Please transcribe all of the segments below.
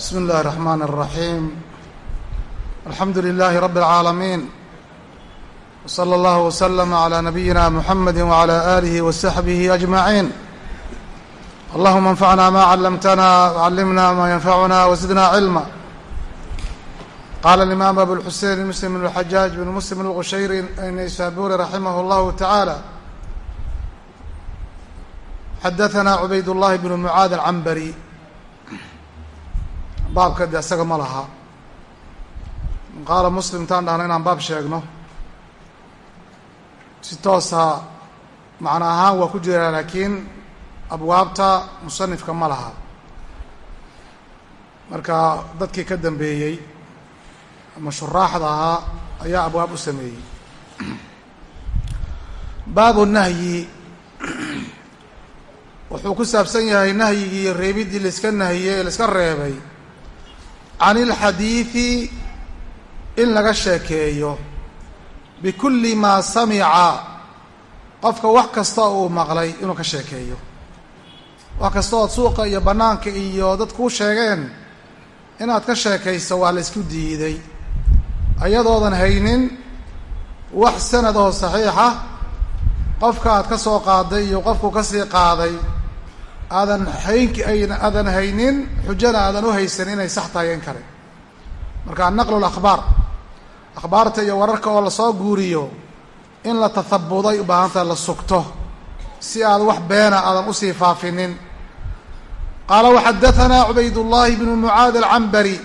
بسم الله الرحمن الرحيم الحمد لله رب العالمين وصلى الله وسلم على نبينا محمد وعلى آله وصحبه أجمعين اللهم انفعنا ما علمتنا وعلمنا ما ينفعنا وزدنا علما قال الإمام أبو الحسين مسلم بن الحجاج بن مسلم الغشيري النيسابوري رحمه الله تعالى xadaثna cubayd الlahi bn mucaad alcambari baabka de isaga ma laha. Qaala muslim taan dhahna inaan baab sheegno. Si toosa macno ahaan waa ku jiraa laakiin abwaabta musanifka ma laha. Marka dadkii ka dambeeyey ama shuraaxda ahaa ayaa abwaab u sameeyey. Baabu nahyi. Wuxuu ku saabsan yahay nahyigii iyo reebiddii laiska nahiyey ee laiska reebay can ilxadiidi in laga sheekeeyo bikulli maa samica qofka wax kasta uu maqlay inuu ka sheekeeyo. Wax kasta ood suuqa iyo bannaanka iyo dad kuu sheegeen inaad ka sheekayso waa la isku diiday. Ayadoodan haynin wax sanad oo saxiixa qofka aad ka soo qaaday iyo qofku ka sii qaaday aadan haynki aadan haynin xujana aadan u haysan inay sax tahay in marka naqlu lakhbaar akhbaarta iyo wararka oo la soo guuriyo in la tathabuday u baahantaha la sugto si aad wax beena aadan u sii faafinin. Qaala waxadaanaa cubaydullaahi bnu mucaad alcambari.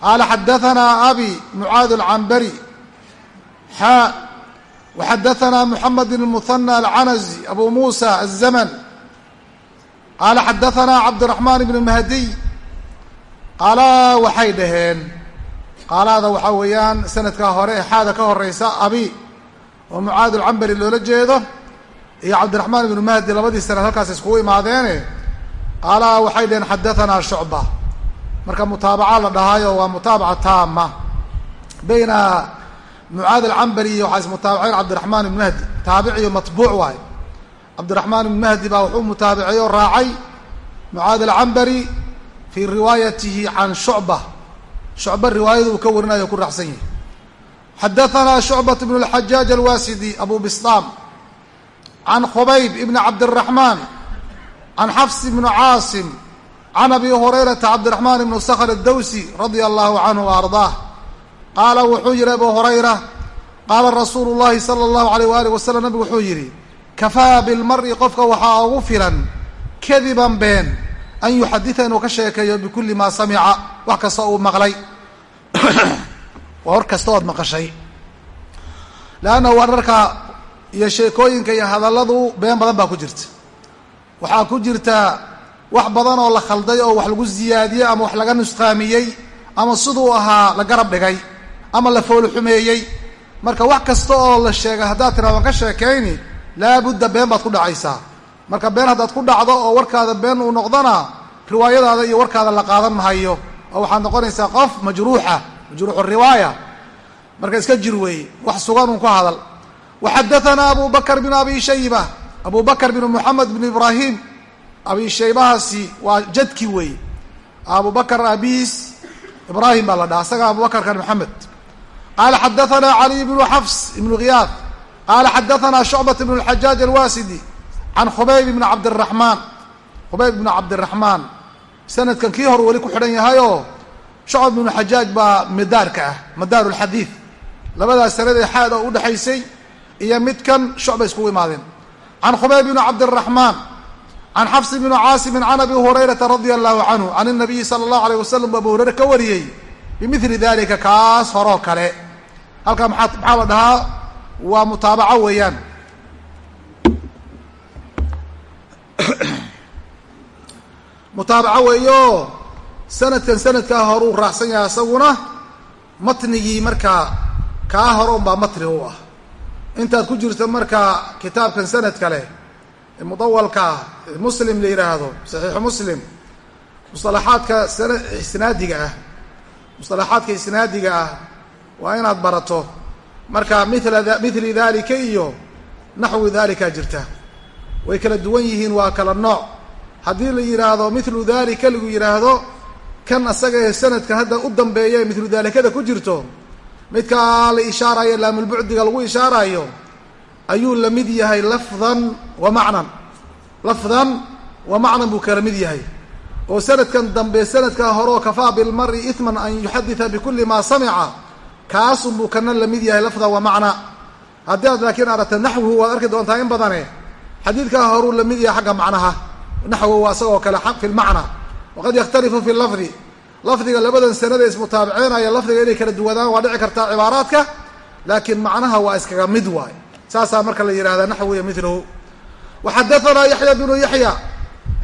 Qaala xadaanaa abi mucaad alcambari. Xaa waxadaanaa muxamed bn muhana alcanazi abu muusa azamn qaala xadahanaa cabdiraxmaan ibnu mahdiy qaala waxay dhaheen qaalaada waxaa weeyaan sanadkaa hore ee xaada ka horeysa abi oo mucaad ulcambari loola jeedo iyo cabdiraxmaan ibnu mahdi labadii sanad halkaas iskugu imaadeene qaala waxay dhaheen xadahanaa shucba marka mutaabaca la dhahaayo waa mutaabaca taama bayna mucaad alcambari iyo waxaa ismutaabaceen cabdiraxmaan ibnu mahdi taabiciyo matbuuc waayo cabdiraxmaan ibn mahdi baa wuxuu mutaabicay oo raacay mucaad alcambari fii riwaayatihi can shucba shucba riwaayada uu ka warinayo ku raacsan yahay xadahanaa shucbat bn اlxajaaj alwasidi abu bistaam can khubayb ibn cabdiraxmaan can xafs ibn caasim can abi hurayrata cabdiraxmaan ibn skhr اdawsi radia allahu canhu wa ardaah qaala wuxuu yihi abu hurayra qaala rasuulu llahi salى اllahu alayh waalih wasalam nabigu wuxuu yihi kafaa bilmari qofka waxaa ugu filan kadiban been an yuxadida inuu ka sheekeeyo bikulli maa samica wax kasta uu maqlay. Waa war kasta ood maqashay. Leanna wararka iyo sheekooyinka iyo hadalladu been badan baa ku jirta. Waxaa ku jirta wax badan oo la khalday oo wax lagu ziyaadiyey ama wax laga nusqaamiyey ama siduu ahaa la garab dhigay ama la foolxumeeyey. Marka wax kasta oo la sheegay haddaad tiraado ka sheekayni laabudda been baad ku dhacaysaa. Marka been haddaad ku dhacdo oo warkaada been uu noqdona riwaayadaada iyo warkaada la qaadan mahayo oo waxaad noqonaysaa qof majruuxa majruuxu riwaaya. Marka iska jir weeye wax sugan un ku hadal. Waxadahanaa abu bakr bn abi shayba abu bakr bn moxamed bn ibraahim abi shaybahaasi waa jadki weeye abu bakr abiis ibraahim baa la dhaha isaga abu bakrkan moxamed qaala xadahanaa caliy bnu xafs ibnu khiyaad qaala xadahanaa shucbat bn اlxajaaj alwasidi can khubayb ibni cabdiraxmaan khubayb ibni cabdiraxmaan sanadkan kii hor weli ku xidhan yahayoo shucbat ibnu xajaaj baa midaarka ah madaaru lxadiid labadaas sanad ee xaad oo udhexaysay iyo midkan shucbay iskugu imaadeen can khubayb ibni cabdiraxmaan can xafs bni caasimin can abi hurayrata radia allahu canhu can inabiyi sala allahu alayh wasalam bu abu hurayre ka wariyey bimili dalika kaas horoo kale halkaa maxaa maxaa la dhahaa waa mutaabaco weeyaan. Mutaabaco weeyo sanadkan sanadkaa hore uu raacsan yahay isaguna matnigii markaa kaa hore unbaa matni u ah. Intaad ku jirto markaa kitaabkan sanad kale mudawalka muslim la yidhaahdo saxiixu muslim musalaxaadka sana isnaadiga ah musalaxaadka isnaadiga ah waa inaad barato marka mila mithli dalika iyo naxwi dalika jirta. Way kala duwan yihiin waa kala nooc. Haddii la yidhaahdo milu dalika lagu yidhaahdo kan asaga ee sanadkan hadda u dambeeya ee midlu daalikada ku jirto midkaa la ishaarayo laamulbucdiga lagu ishaarayo ayuu la mid yahay lafdan wa macnan. Lafdan wa macnan buu kala mid yahay. Oo sanadkan dambe sanadkaa hore kafaa bilmari iman an yuxadida bikuli maa samica kaasunbuu kana la mid yahay lafdan wa macna. Haddii aad laakiin aragta naxwuhu waad arki doontaa in badane xadiidkaa horuu la mid yahay xagga macnaha. Naxwu waa isagoo kale fi lmacna waqad yakhtalifu fi lafdi. Lafdiga labadan sanada ismutaabiceynaya lafdiga inay kala duwadaan waa dhici kartaa cibaaraadka laakiin macnaha waa iskaga mid waay. Saasaa marka la yihahda naxwu iyo miluhu waxadaanaa yaxya bnu yaxya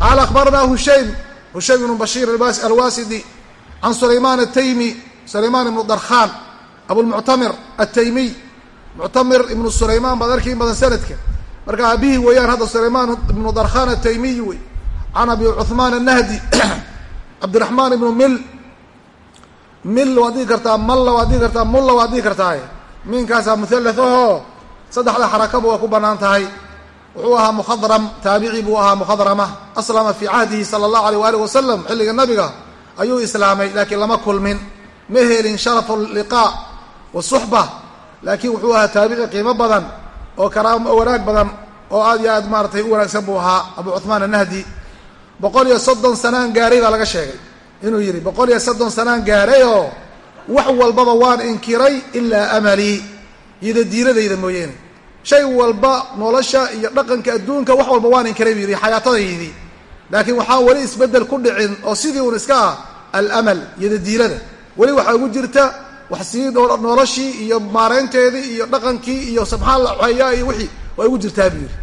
qaala akhbaranaa hushaym. Hushaym ibnu bashiir alwasidi. Can sulaymaan ataymi sulaymaan ibnu darkhan abulmuctamir ataymiy muctamir ibnu sulaymaan baad arki in badan sanadka. Marka aabihii weeyaan hadda sulaymaan ibnu darkhan ataymiy wey. Can abi cuhmaan annahdi cabdiraxmaan ibnu mil mil waad dhigi kartaa malla waad dhigi kartaa mulla waad dhigi kartaaye miinkaasaa muhallath saddexda xarakaba waa ku bannaan tahay. Wuxuu ahaa mukhadram taabici buu ahaa mukhadrama aslama fii cahdihi sala allahu aleyh waalih wasalam xilliga nabiga ayuu islaamay laakiin lama kulmin. Ma helin sharafu liqaa wasuxba laakiin wuxuu ahaa taabici qiimo badan oo karaam wanaag badan oo aad iyo aad maaratay u wanaagsan buu ahaa abu cuhmaan annahdi. Boqol iyo soddon sanaan gaaray baa laga sheegay inuu yidhi boqol iyo soddon sanaan gaaray oo wax walbaba waan inkiray ilaa amalii yida diiradayda mooyeene. Shay walba nolosha iyo dhaqanka adduunka wax walba waan inkiray buu yidhi xayaatadaydii. Laakiin waxaan weli isbeddel ku dhicin oo sidii uun iska ah alamal yada diilada weli waxaa ugu jirta wax sii noloshii iyo maaraynteedii iyo dhaqankii iyo subxaan la xeeyaa iyo wixii waa ugu jirtaa buu yidhi.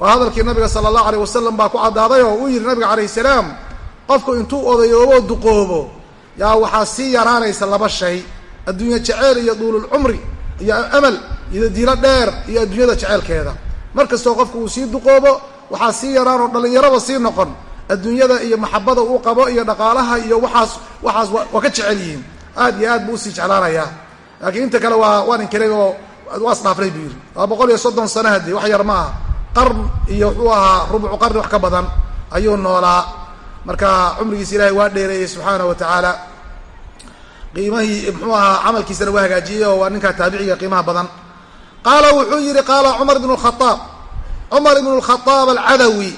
Waa hadalkii nabiga sala allahu aleyh wasalam baa ku caddaaday oo uu yidhi nabiga calayh salaam qofku intuu odayoobo duqoobo yaa waxaa sii yaraanaysa laba shay adduunya jeceyl iyo duululcumri iyo amal iyo diilo dheer iyo adduunyada jeceylkeeda mar kastoo qofku uu sii duqoobo waxaa sii yaraan oo dhallinyaraba sii noqon adduunyada iyo maxabada uu qabo iyo dhaqaalaha iyo waxaas waxaas waa ka jecel yihiin aad iyo aad buu u sii jeclaanayaa laakiin inta kale waa waan inkiray oo waa isdhaafnay buu yidhi. Waa boqol iyo soddon sano haddii wax yar ma aha. Qarn iyo wuxuu ahaa rubcu qarni wax ka badan. Ayuu noolaa. Marka cumrigiisa ilaahay waa dheereeyey subxaana wa tacaala. Qiimahii muxuu ahaa camalkiisana waa hagaajiyey oo waa ninkaa taabiciga qiimaha badan. Qaala wuxuu yidhi qaala cumar ibnu lkhaaab cumar ibnu lkhaaab alcadawi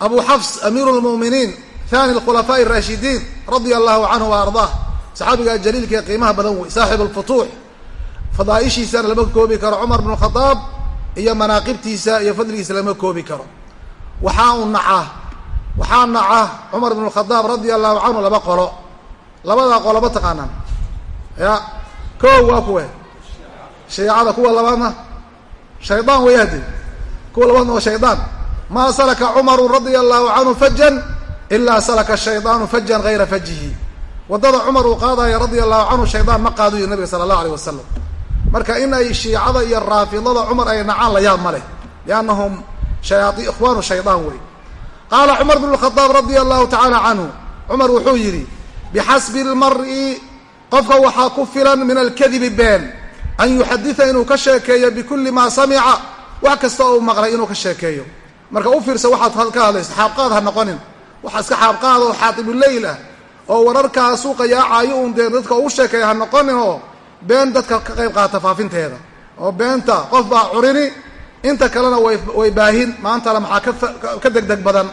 abu xafs amiiru lmu'miniin thani lkhulafaaءi اraashidiin radia allahu canhu wa ardaah saxaabiga jaliilka ee qiimaha badan wey saaxib alfutuux fadaaishiisana lama koobi karo cumar bnu khadaab iyo manaaqibtiisa iyo fadligiisa lama koobi karo. Waxaa u naca waxaa naca cumar bnu khadaab radia allahu canhu laba qolo. Labadaa qolo ma taqaanaan. Ya ko waa kuwe. Shiicada kuwa labaadna shaydaan way hade kuwa labaadna waa shaydaan. Maa salaka cumaru radia allahu canhu fajan ilaa salaka shaydaanu fajan gayra fajihi waddada cumar uu qaadaya radia allahu canhu shaydaan ma qaadu nabiga sala allahu aleyh wasalam marka in ay shiicada iyo raafidada cumar ay nacaan la yaab ma leh liannahum ikhwaanu shaydaan wey. Qaala cumar bn lkhadaab radia allahu tacaala canhu cumar wuxuu yidhi bixasbi lmari qofka waxaa ku filan min alkadibi been an yuxadida inuu ka sheekeeyo bikulli maa samica wax kasta oo uu maqlay inuu ka sheekeeyo. Marka u fiirsa waxaad ka hadlayso xaabqaad ha noqonin. Waxa iska xaabqaad oo xaatibuleyl ah oo wararkaa suuqa yaacayo un dee dadka ugu sheekeeya ha noqonin oo been dadka ka qayb qaata faafinteeda. oo beenta qof baa curini inta kalena way baahin. Maantana maxaa ka deg deg badan?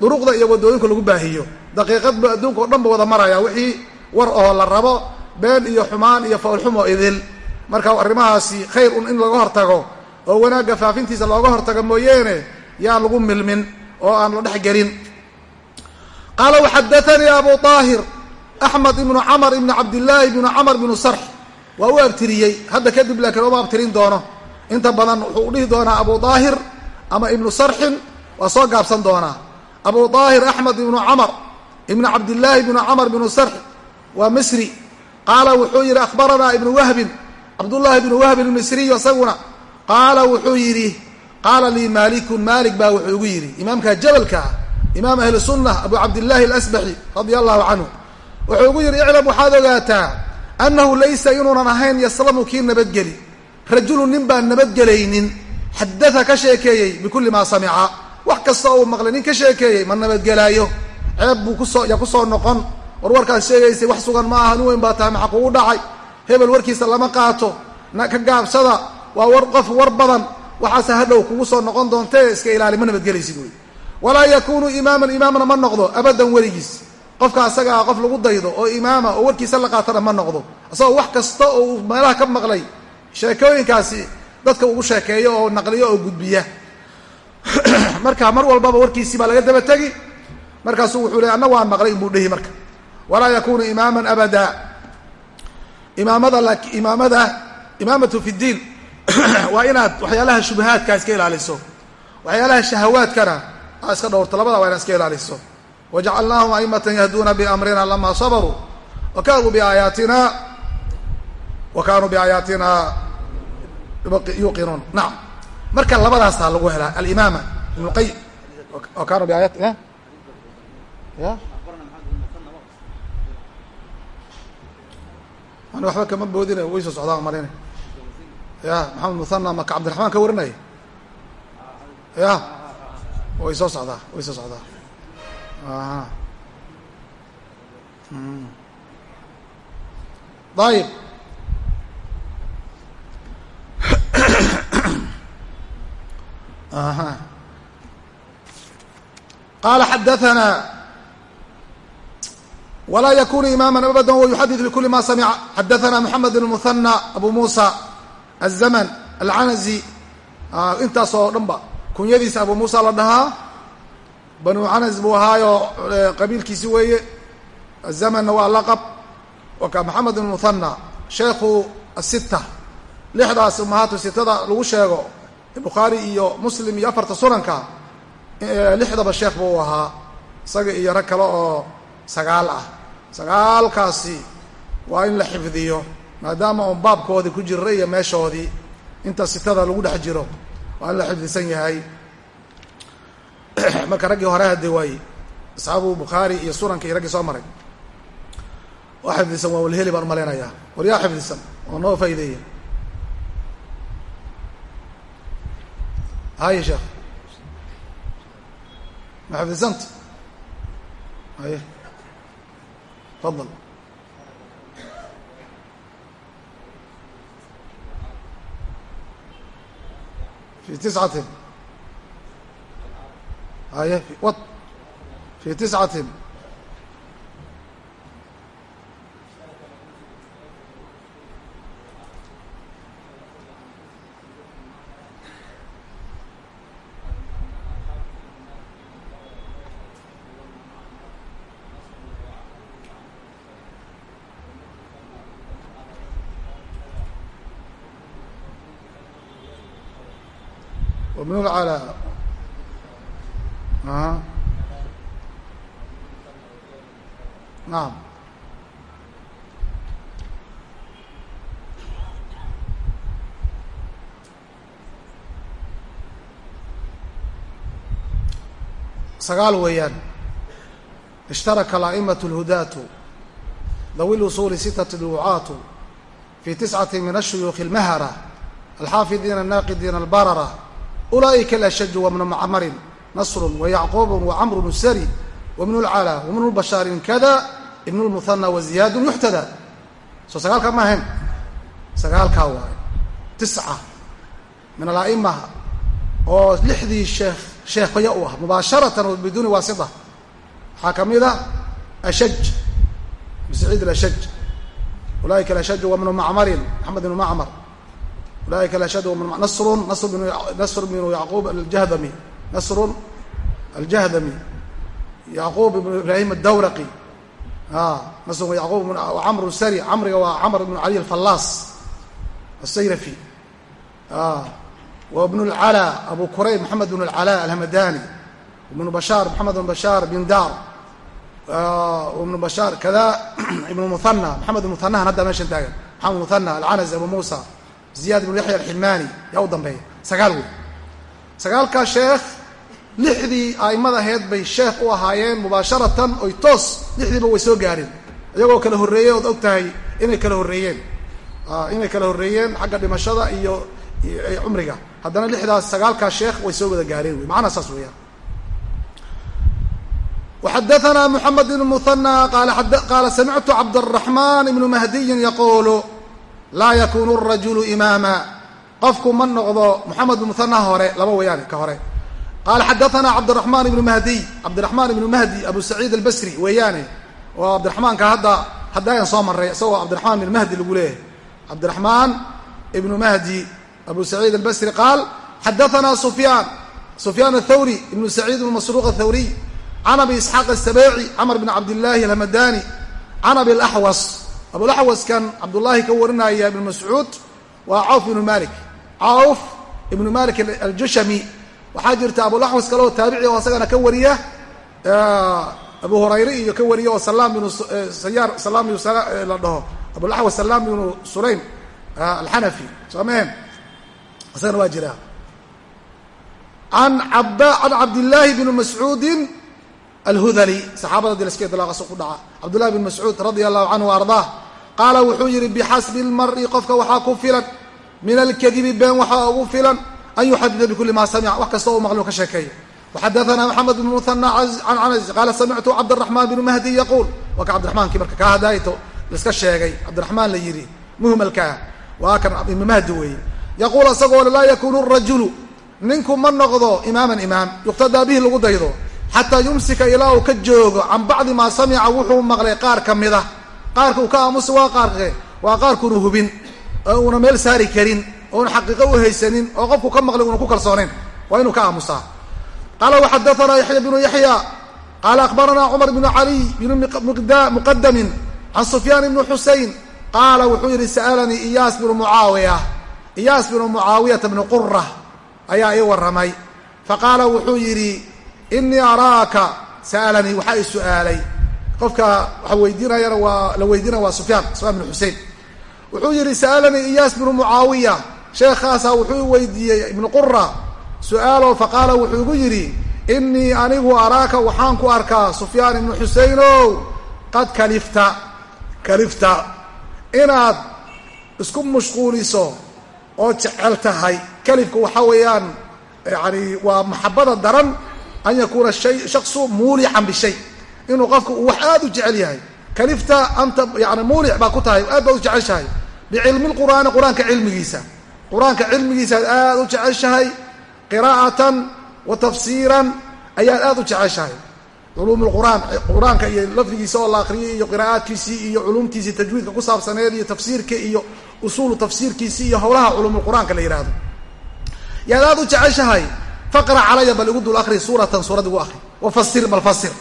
Duruqda iyo waddooyinka lagu baahiyo. Daqiiqadba adduunka oo dhan ba wada maraya wixii war oo la rabo. Been iyo xumaan iyo fawlxumo idil. Marka arrimahaasi khayr un in laga hortago oo wanaagga faafintiisa looga hortago mooyeene yaan lagu milmin oo aan la dhex gelin qaala waxadaanii abu aahir axmed ibnu camr ibni cabdillaahi ibnu camr ibnu sarx waa u abtiriyey hadda kadib laakiin ooma abtirin doono. Inta badan wuxuu dhihi doonaa abu daahir ama ibnu sarxin waa soo gaabsan doonaa. Abu daahir axmed ibnu camr ibnu cabdillaahi ibnu camr ibnu sarx waa misri. Qaala wuxuu yidhi akhbaranaa ibnu wahbin cabdullahi ibnu wahbin misriyu isaguna. Qaala wuxuu yidhi qaala lii maalikun maalik baa wuxuu igu yidhi. Imaamka jabalka imaam ahli sunna abu cabdillaahi alasbaxi radia allahu canhu wuxuu igu yidhi iclam waxaad ogaataa annahu laysa inuunan ahayn yaslamu kii nabadgeli. Rajulun nin baan nabadgelaynin. Xadaa ka sheekeeyey bikulli maa samica. Wax kasta uu maqlay nin ka sheekeeyey ma nabadgelaayo. Ceeb buu ku soo ya ku soo noqon. War warkaas sheegaysay wax sugan ma aha nin weyn baa tahay maxa kugu dhacay. Hebel warkiisa lama qaato. Ka gaabsada. Waa war qof war badan. Waxaase hadhow kugu soo noqon doontee iska ilaali ma nabadgelaysid wey walaa yakunu imaaman imaamna ma noqdo abadan weligiis. Qofka asaga ah qof lagu daydo oo imaama oo warkiisa la qaatana ma noqdo. Isagoo wax kasta oo uu meelaha ka maqlay sheekooyinkaasi dadka ugu sheekeeyo oo naqliyo oo gudbiya. Marka mar walbaba warkiisii baa laga daba tegi. Markaasuu wuxuu le anna waan maqlay inbuu dhehi marka. Walaa yakunu imaaman abada. Imaamada imaamada imaamatu fi ddiin waa inaad waxyaalaha shubahaadka iska ilaaliso. Waxyaalaha shahawaadkana aa iska dhowrto labada waa inaad iska ilaaliso. Wajacalnaahum aimatan yahduuna biamrina lama sabaruu wa kanuu biaayaatina wa kanuu biaayaatina yuqinuun nacam marka labadaasaa lagu helaa. Alimaama ibnu qayim wa kanuu biaayaat ya ani waxba kama boodina way soo socdaan marina ya maxamed muthana maka cabdiraxmaan ka warinaya ya way soo socdaa way soo socdaa ayib qaala xadaثana wlaa yakunu imaama abada wayuxadid bkuli ma samica xadaثana mxamed bn muhanى abu musa الzmn alcanazi intaas oo dhan ba kunyadiisa abu musa la dhahaa banu canas buu ahaayo qabiilkiisi weeye azamanna waa laqab waka maxamed bn muhanى sheekhu asita lixdaas umahaatu sitada lagu sheego bukhaari iyo muslim iyo afarta sunanka lixdaba sheekh buu ahaa isaga iyo rag kale oo sagaal ah. Sagaalkaasi waa in la xifdiyo maadaama uun baabkoodii ku jira iyo meeshoodii inta sitada lagu dhex jiro waa in la xifdisan yahay. Marka raggii hore hadde waaye asxaabu bukhaari iyo sunanka iyo raggii soo maray. Waa xifdisan waa walheli baan umalaynayaa war yaa xifdisan oo noo faa'ideeya haye sheekh. Ma xifdisanta haye fadal في تسعة هاي في وط في تسعة ومن العلاء آه. نعم sagaal weeyaan ishtaraka الأئمة الهداة ذوي الوصول ستة الوعاة في تسعة من الشيوخ المهرة الحافظين الناقدين البررة أولئك الأشج ومن معمر نصر ويعقوب وعمر السري ومن العلا ومن البشار كذا ابن المثنى وزياد يحتدى soo sagaalkaa ma ahayn sagaalkaa waayo tisca min ala'ima oo lixdii sheekh sheekhaya u ah mubaasharatan o biduuni waasita waxaa ka mid ah ashaj bsaciid alashaj ulaa'ika alashaj wa bnu macmarin maxamed ibnu macmar ulaa'ika alashaj nasrun nasr bn nasr bnu yacquub aljahdami nasrun aljahdami yacquub ibnu ibraahim addawraqi nasr yacquub camr sari camriga waa camr ibnu cali alfallaas asayrafi wa bnu lcala abu kurayb maxamed bn lcala alhamadani ibnu bashaar maxamed bn bashaar bin dar ibnu bashaar kada ibnu muhana maxamed ibn muhanahan hadda meeshan taagan maxamed muhana alcanas abu muusa ziyaad ibnu yaxya alxilmaani yaa u dambeeya sagaal wey sagaalkaa sheekh lixdii aimada aheyd bay sheekh u ahaayeen mubaasharatan oy toos lixdiiba way soo gaareen iyagoo kala horreeyey ood og tahay inay kala horreeyeen inay kala horreeyeen xagga dhimashada iyo cumriga haddana lixdaas sagaalkaa sheekh way soo wada gaareen wey macnaa saas weeyaan وxadaثna mحamed بن مثنى qaala samictu cabdالرaحman ibn mahdiyin yaqulu laa yakuunu rajulu imaama. Qofku ma noqdo moxamed muhana hore laba weeyaan ka hore. Qaala xadaanaa cabdiraxmaan ibnu mahdiy cabdiraxmaan ibnu mahdi abu saciid albasri weeyaane oo cabdiraxmaanka hadda hadda ayaan soo maray isagoo cabdiraxmaan ibnu mahdi lagu leeyahay. Cabdiraxmaan ibnu mahdi abu saciid albasri qaal xadaanaa sufyaan. Sufyaan athawri ibnu saciid ibnu masruuq athawriy can abi isxaaq asabeeci camr bni cabdillaahi alhamadani can abi laxwas abulaxwaskan cabdullaahi ka warinaya ibn mascuud waa cawf ibnu malik. Cawf ibnu malik aljushami. Waxaa jirta abulaxwas kale oo taabici oo isagana ka wariya abu hurayre iyo ka wariya oo salaam binu sayaar salaam binu la dhaho. Abulaxwas salaam binu sulaym alxanafi soomeen isagana waa jiraa an ab can cabdillaahi bni mascuudin alhudali. Saxaabada dii laska ku dhaca. Cabdullahi bn mascuud radia allahu canhu ardaah qaala wuxuu yidhi bixasbi lmari qofka waxaa ku filan. Min alkadibi been waxaa ugu filan. An yuxadida bikuli maa samica. Wax kasta o maqluu ka sheekeeyo. Waxadaana maxamed bn muhana can anas qaala samictu cabdiraxmaan bnu mahdi yaquul waa ka cabdiraxmaankii marka kaa hadayto laiska sheegay. Cabdiraxmaan la yidhi muhmalkaa waa kan ibnu mahdi weeye. Yaquul isagoo laa yakunu rajulu. Ninku ma noqdo imaaman imaam. Yuqtadaa bihi lagu daydo. Xataa yumsika ilaa uu ka joogo. Can bacdi maa samica wuxuu maqlay qaar ka mida qaarka uu ka aamusa waa qaarke waa qaarkuunu hubin oo uuna meel saari karin ouna xaqiiqo u haysanin oo qofku ka maqlay uuna ku kalsoonayn waa inuu ka aamusaa. Qaala waxadaanaa yaxya bnu yaxya qaala akhbaranaa cumar bnu caliy bnu muqadamin can sufyaan ibni xusein qaala wuxuu yidhi sa'alanii iyaas bnu mucaawiya iyaas bnu mucaawiyata bni qura ayaa ii warramay. Faqaala wuxuu yidhi inii araaka sa'alanii waxaa i su'aalay qofka waxa weydiinayana waa la weydiinaya waa sufyaan sufyaan bnu xusein wuxuu yidhi sa'alanii iyaas bnu mucaawiya sheekhaasaa wuxuu weydiiyey ibnu qura su'aalo faqaala wuxuu igu yidhi inii anigu araaka waxaan ku arkaa sufyaan ibnu xuseinow qad kalifta kalifta inaad isku mashquuliso oo jecel tahay. Kalifka waxaa weeyaan yani waa maxabada daran an yakuuna shay shaksu muulixan bishay inuu qofku uu wax aad u jecel yahay. Kalifta anta yani muulix baa ku tahay aad baad u jeceshahay. Bicilmi lqur'aani qur'aanka cilmigiisa. Qur'aanka cilmigiisa aad aad u jeceshahay. Qiraa'atan wa tafsiiran ayaad aad u jeceshahay. Culuum lqur'aan qur'aanka iyo lafdigiisa oo la akriyay iyo qiraa'aadkiisii iyo culumtiisii tajwiidka ku saabsaneed iyo tafsiirka iyo usuulu tafsiirkiisii iyo howlaha culuumulqur'aanka la yihahdo yaad aad u jeceshahay. Faqra calaya bal igu dul akri suuratan suurad igu akri wafasir bal fasir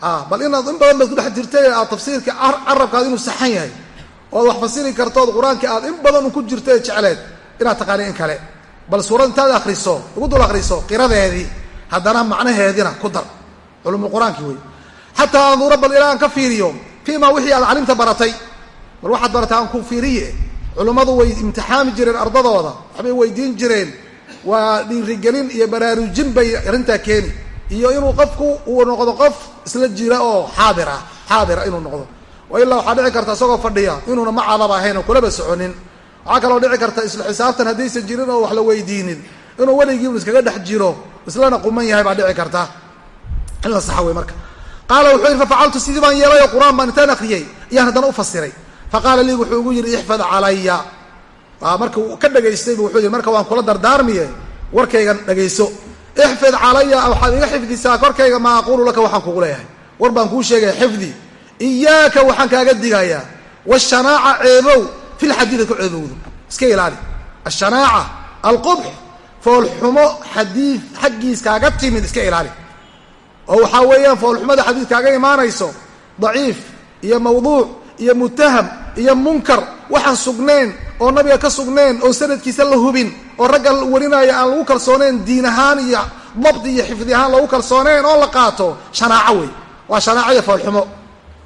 bal inaad in badan baad ku dhex jirtay aad tafsiirka carabkaad inuu saxan yahay. Ood wax fasiri kartood qur'aanka aad in badan ku jirto ee jecleed inaad taqaani in kale. Bal suurad intaad akriso igu dul akriso qiradeedii haddana macnaheedina ku dar. Culumulqur-aankii wey xataa anduura bal ilaa aan ka fiiriyo fii maa wixii aad calimta baratay. Bal waxaad baratay aan ku fiiriye. Culummadu way imtixaami jireen ardadooda waxbay weydiin jireen. Waa dhiirigelin iyo baraarujin bay arrintaa keeni iyo inuu qofku uu noqdo qof isla jira oo xaadir ah xaadira inuu noqdo. Wa waxaa dhici karta isagoo fadhiya inuuna macadaba ahayn oo kulaba soconin. Waxaa kaloo dhici karta isla xisaabtan haddaysan jirin oo wax la weydiinin. Inuu weligii un iskaga dhex jiro islana quman yahay baa dhici karta. In la saxa wey marka. Qaala wuxuu yidhi fafacaltu sidii baan yeelay oo qur'aan baan intaan akriyey ayaan haddana u fasiray. Faqaala lii wuxuu igu yidhi ixfad calaya. Marka uu ka dhagaystaybu wuxuu yidhi marka waan kula dardaarmiye warkaygan dhagayso ixfid calaya waxaad iga xifdisaa korkayga maa aquulu laka waxaan kugu leeyahay war baan kuu sheegaya xifdi iyaaka waxaan kaaga digayaa washanaaca ceebow filxadiid ad ku ceebowdo iska ilaali ashanaaca alqubx foolxumo xadiid xaggiis kaaga timid iska ilaali oo waxaa weeyaan foolxumada xadiid kaaga imaanayso daciif iyo mawduuc iyo mutaham iyo munkar waxaan sugnayn oo nabiga ka sugnayn oo sanadkiisa la hubin oo ragga warinaya aan lagu kalsoonayn diin ahaan iyo dabdi iyo xifdi ahaan lagu kalsoonayn oo la qaato shanaaco wey. Waa shanaaco iyo foolxumo.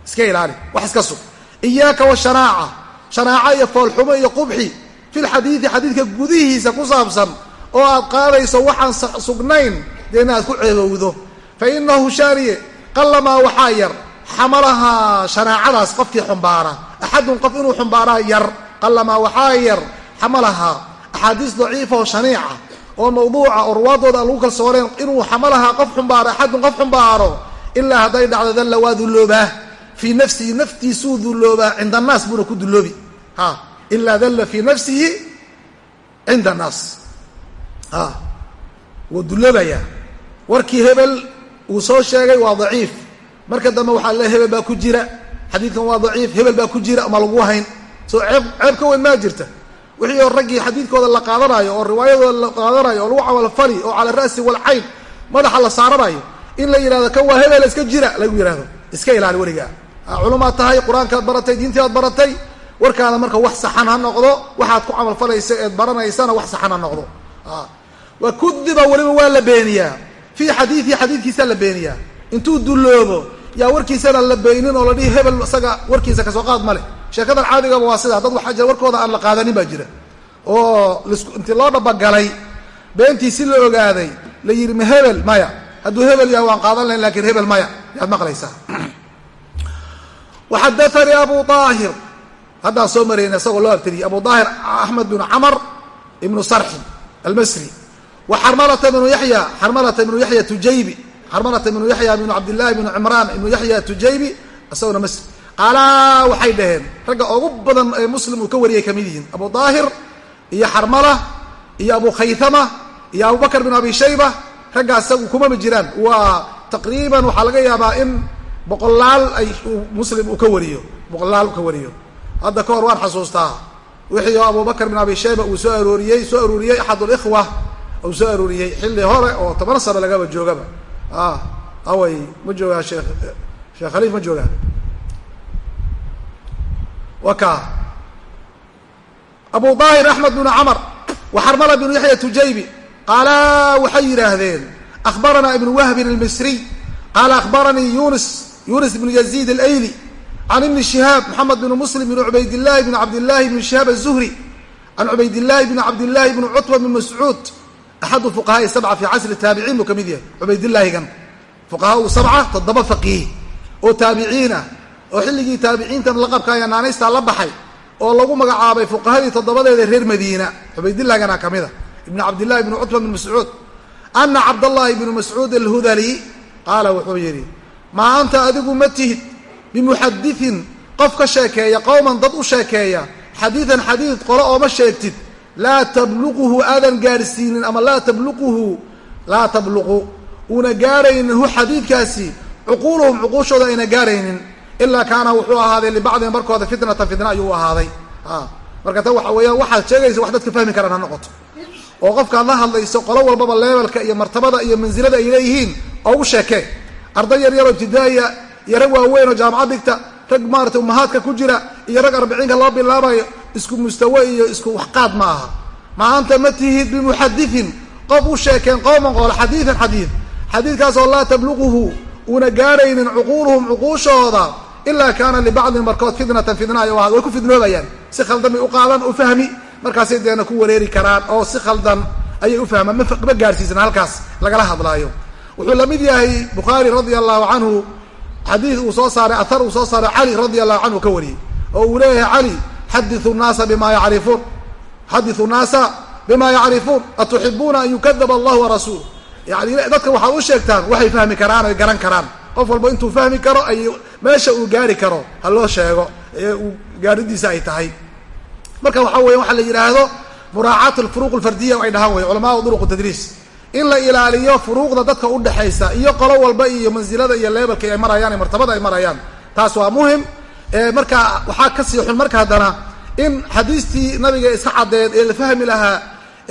Iska ilaali. Wax iska sug. Iyaaka washanaaca shanaaco iyo foolxumo iyo qubxi. Filxadiidi xadiidka gudihiisa ku saabsan oo aad qaadayso waxaan sugnayn deena aad ku ceebowdo. Fa inahu shaaniye qallamaa waxaa yar xamalahaa shanaacadaas qofkii xumbaara. Axadun qof inuu xumbaaraa yar qallamaa waxaa yar xamalahaa axaadiis daciifa oo shaniica oo mawduuca oo ruwaadooda aan lagu kalsooneen inuu xamalahaa qof xumbaaro axadun qof xumbaaro ilaa hadday dhacdo dalla waa dulloobaa fii nafsihi naftiisuu dulloobaa cinda annaas buuna ku dulloobi. Ha ilaa dalla fii nafsihi cinda annaas. Ha wuu dulloobayaa. Warkii hebel uu soo sheegay waa daciif. Marka dambe waxaa le hebel baa ku jira. Xadiidkan waa daciif hebel baa ku jira ma lagu hayn. Soo ceeb ceeb ka weyn maa jirta wixii oo raggii xadiidkooda la qaadanayo oo riwaayadooda la qaadanayo oo lagu camalfali oo cala ra'si walcayn madaxa la saaranayo in la yidhahdo kan waa hebel iska jira lagu yidhahdo iska ilaali weligaa. Culumaad tahay qur'aankaad baratay diintii aad baratay warkaada marka wax saxan ha noqdo waxaad ku camalfalaysa eed baranaysana wax saxan ha noqdo. Wa kudiba weliba waa la beeniyaa. Fii xadiidihi xadiidkiisa la beeniyaa. Intuu dulloobo yaa warkiisana la beynin oo la dhihi hebel isaga warkiisa ka soo qaad ma leh sheekadan caadigaba waa sidaa. Dad waxaa jira warkooda aan la qaadanin baa jira. Oo intii loo dhabagalay beentii si la ogaaday la yidhi ma hebel maya. Hadduu hebel yahay waan qaadan lahayn laakiin hebel maya yaad maqlaysaa. Waxadaanii abu aahir haddaan soo marayna isagoo loo abtadiyey abu aahir axmed bnu camar ibnu sarxin almasri. Wa xarmalata bnu yaya xarmalata ibnu yaxya tujaybi xarmalata ibnu yaxya ibnu cabdillahi ibnu cimraan ibnu yaxya tujaybi isagona masri qaalaa waxay dhaheen ragga ugu badan ee muslim uu ka wariyay ka mid yihiin abu daahir iyo xarmala iyo abu khaythama iyo abubakr bin abi shayba raggaa isagu kumama jiraan. Waa taqriiban waxaa laga yaabaa in boqolaal ay muslim uu ka wariyo boqolaal uu ka wariyo. Hadda ka hor waan xasuustaa wixii oo abubakr bin abi shayba uu soo arooriyey soo arooriyey axad likhwa uu soo arooriyey xilli hore oo toban sano lagaba joogaba. Away ma joogaa sheekh sheekh khaliif ma joogaa wa ka. Abu daahir axmed bnu camar wa xarmala bnu yaxya tujaybi qaala waxay yidhaahdeen akhbaranaa ibnu wahbin almisriy qaala akhbaranii yunis yunis bnu yaziid alayli can ibni shihaab moxamed bn muslim bn cubaydillahi bn cabdillahi bn shihaab azuhri can cubaydillahi bn cabdillahi bn cutba bn mascuud axadu fuqahaai sabca fi casri taabiciin buu ka mid yahay cubaydillaahigan fuqahaa sabca toddoba faqiih. Oo taabiciin ah oo xilligii taabiciintan laqabka iyo naanaystaa la baxay oo lagu magacaabay fuqahadii toddobadeeda reer madiina cubaydillahgana ka mid a ibn cabdillahi ibn cutba bn mascuud ana cabdallahi ibnu mascuud alhudali qaala wuxuu yidhi maa anta adigu ma tihid bimuxadiثin qof ka sheekeeya qowman dad u sheekeeya xadiidan xadiid qolo ooma sheegtid laa tabluquhu aadan gaadhsiinin ama laa tabluquhu laa tabluqu uuna gaaraynin hu xadiidkaasi cuquuluhum cuquushooda ayna gaaraynin ilaa kaana wuxuu ahaaday libacdin barkooda fitnatan fitna ayuu ahaaday. Marka tan waxa weeyaan waxaad sheegaysa wax dadka fahmi karaan ha noqoto. Oo qofkaad la hadlayso qolo walbaba leebelka iyo martabada iyo mansilada ay leeyihiin oogu sheekee arday yar yaroo ibtidaaiya iyo rag waaweyn oo jaamacad dhigta rag maarata umahaadka ku jira iyo rag arbiciinka loo bilaabayo isku mustawe iyo isku waxqaad ma aha. Ma anta ma tihid bimuxadiثin qof u sheekeen qowman qoole xadiidan xadiid. Xadiidkaasoo laa tabluquhu una gaaraynin cuquuluhum cuquushooda ilaa kaana libacdin barkood fitnatan fitna ay ahaad way ku fidnoobayaan si khaldan bay u qaadan u fahmi. Markaasay deena ku wareeri karaan oo si khaldan ayay u fahmaan. Ma gaarsiisna halkaas. Lagala hadlaayo. Wuxuu la mid yahay bukhaari radia allahu canhu xadiid uu soo saaray athar uu soo saaray cali radia allahu canhu ka wariyey. Oo uu leeyahay cali xadiu naasa bima yarifuun xadiu naasa bima yacrifuun. Atuxibuuna an yukadaba allah warasuul yani dadka waxaad u sheegtaan waxay fahmi karaan oy garan karaan. Qof walba intuu fahmi karo ay meesha uu gaari karo ha loo sheego ee uu gaaridiisa ay tahay. Marka waxa weya waxaa la yidhaahdo muraacaat alfuruq alfardiya ay dhahaan wey culamaau duruq tadriis. In la ilaaliyo furuuqda dadka udhexaysa iyo qolo walba iyo mansilada iyo leebelka ay marayaan martabada ay marayaan taas waa muhiim. Marka waxaa ka sii xun marka haddana in xadiistii nabiga iska caddeed ee la fahmi lahaa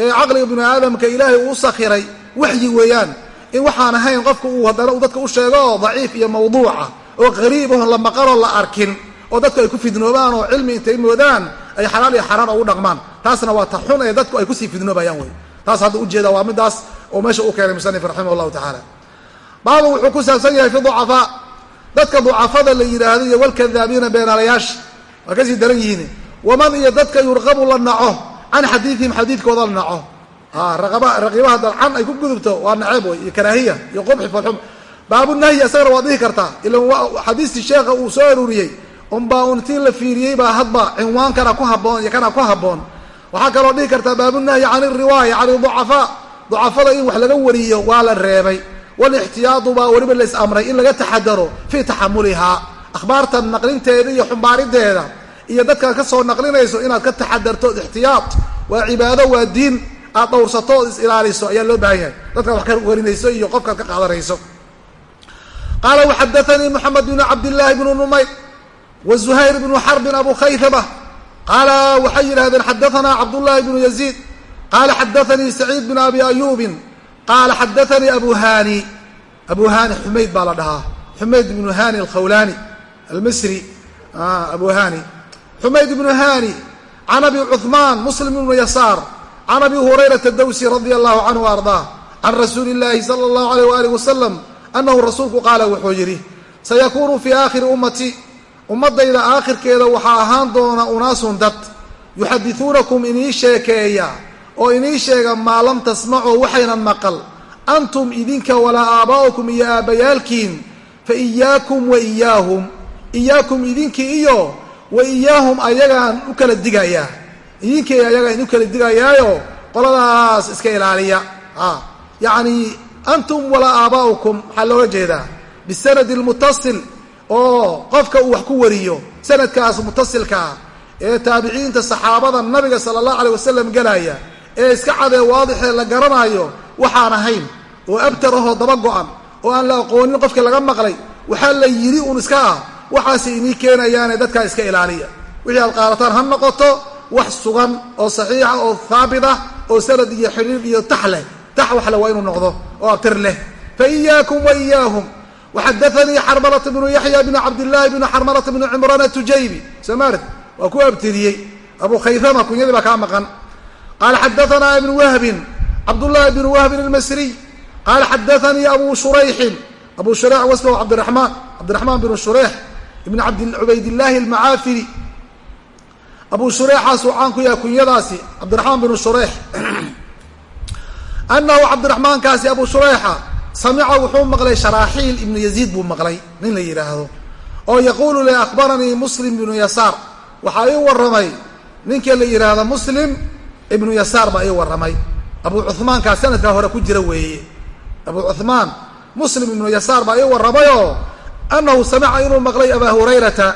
ee caqliga bini aadamka ilaahay uu sakhiray waxyi weeyaan. In waxaan ahayn qofka uu haddana dadka u sheego oo daciif iyo mawduuca oo qariib ahon la maqanoo la arkin oo dadku ay ku fidnoobaan oo cilmi intay moodaan ay xalaal iyo xaraan ugu dhaqmaan. Taasna waa ta xun ee dadku ay ku sii fidnoobayaan wey taas hadda ujeeda waa midaas oo meesha u keenay musanif raximah llahu tacaala. Baabu wuxuu ku saabsan yahay fi ducafaa dadka ducafada la yidhaahdo iyo walkadaabiina beenaalayaasha waa ka sii daran yihiin. Waman iyo dadka yurqabu la naco can xadiidihim xadiidkooda la naco raqiibaha dalcan ay ku gudubto waa naceeb wey iyo karaahiya iyo qubxi falxum baabunahyi isagana waad dhihi kartaa ila xadiistii sheekha uu soo aruuriyey unbaa untii la fiiriyey baa hadba cinwaan kana ku haboon iyo kana ku haboon waxaa kaloo dhihi kartaa baabunahyi can iriwaaya can ducafaa ducafada in wax laga wariyo waa la reebay. Walixtiyaadu baa weliba lays amray in laga taxadaro fii taxamulihaa akhbaartan naqlinteeda iyo xumbaarideeda iyo dadkaad ka soo naqlinayso inaad ka taxadarto ixtiyaad waa cibaado waa diin aad dhowrsato ood is ilaaliso ayaa loo baahan yahay. Dadkaad wax ka warinayso iyo qofkaad ka qaadanayso qaala waxadaanii moxamed bnu cabdillaahi bnu numayr wa zuhayr bnu xarbin abu khaythama qaala waxay yidhahdeen xadaanaa cabdullaahi bnu yaziid. Qaala xadaanii saciid bn abi ayuubin. Qaala xadaanii abu hani abu hani xumayd baa la dhahaa. Xumayd ibnu hani alkhawlaani almisri. Abu hani xumayd ibnu hani can abi cuثmaan muslim ibnu yasaar can abi hurayrata dawsi radia allahu canhu ardaa can rasuuli اllahi sala اllahu alayh waalih wasalam annahu rasuulku qaala wuxuu yidhi sayakuunu fii aakhiri ummati ummaddayda aakhirkeeda waxaa ahaan doona unaasun dad yuxadisuunakum inii sheekeeya oo inii sheega maa lam tasmacuu waxaynan maqal antum idinka walaa aabaa'ukum iyo aabbayaalkiin fa iyaakum wa iyaahum iyaakum idinkii iyo wa iyaahum ayagaan u kala digayaa idinkii ayagaan u kala digayaayo qoladaas iska ilaaliya. Yacni antum walaa aabaa'ukum waxaa looga jeedaa? Bisanadi lmutasil oo qofka uu wax ku wariyo sanadkaas mutasilkaa ee taabiciinta saxaabada nabiga sala allahu aleyh wasalam gelaya ee iska cadee waadixee la garanaayo waxaan ahayn oo abtar ahoo daba go-an oo aan la aqoonin qofkii laga maqlay waxaa la yidhi uun iska ah waxaasay inii keenayaane dadkaa iska ilaaliya. Wixii aad qaadataan ha noqoto wax sugan oo saxiixa oo haabit ah oo sanad iyo xidhiir iyo tax leh. Tax waxle waa inuu noqdo oo abtir leh. Fa iyaakum wa iyaahum waxadaanii xarmalata bnu yaxya bnu cabdillaahi bnu xarmalata bnu cimraan atujaybi somaart waa ku abtiriyey. Abu khaythama kunyadii baa kaa maqan. Qaala xadaanaa ibnu wahbin cabdullaahi bnu wahbin almasriy qaala xadaanii abu shurayxin. Abu shureyx waslow cabdiraxmaan cabdiraxmaan bnu shureyx ibn cubaydillaahi almacaafiri abu shureyxaasuu caan ku yahay kunyadaasi cabdiraxmaan bnu shureyx anahu cabdiraxmaankaasi abu shureyxa samica wuxuu maqlay sharaaxiil ibnu yaziid buu maqlay nin la yidhaahdo oo yaquulu li akhbaranii muslim ibnu yasaar. Waxaa ii warramay ninka la yidhaahdo muslim ibnu yasaar baa ii warramay. Abu cuhmaankaa sanadkaa hore ku jira weeye. Abu cuhmaan muslim ibnu yasaar baa ii warramayoo anahu samica inuu maqlay abaa hurayrata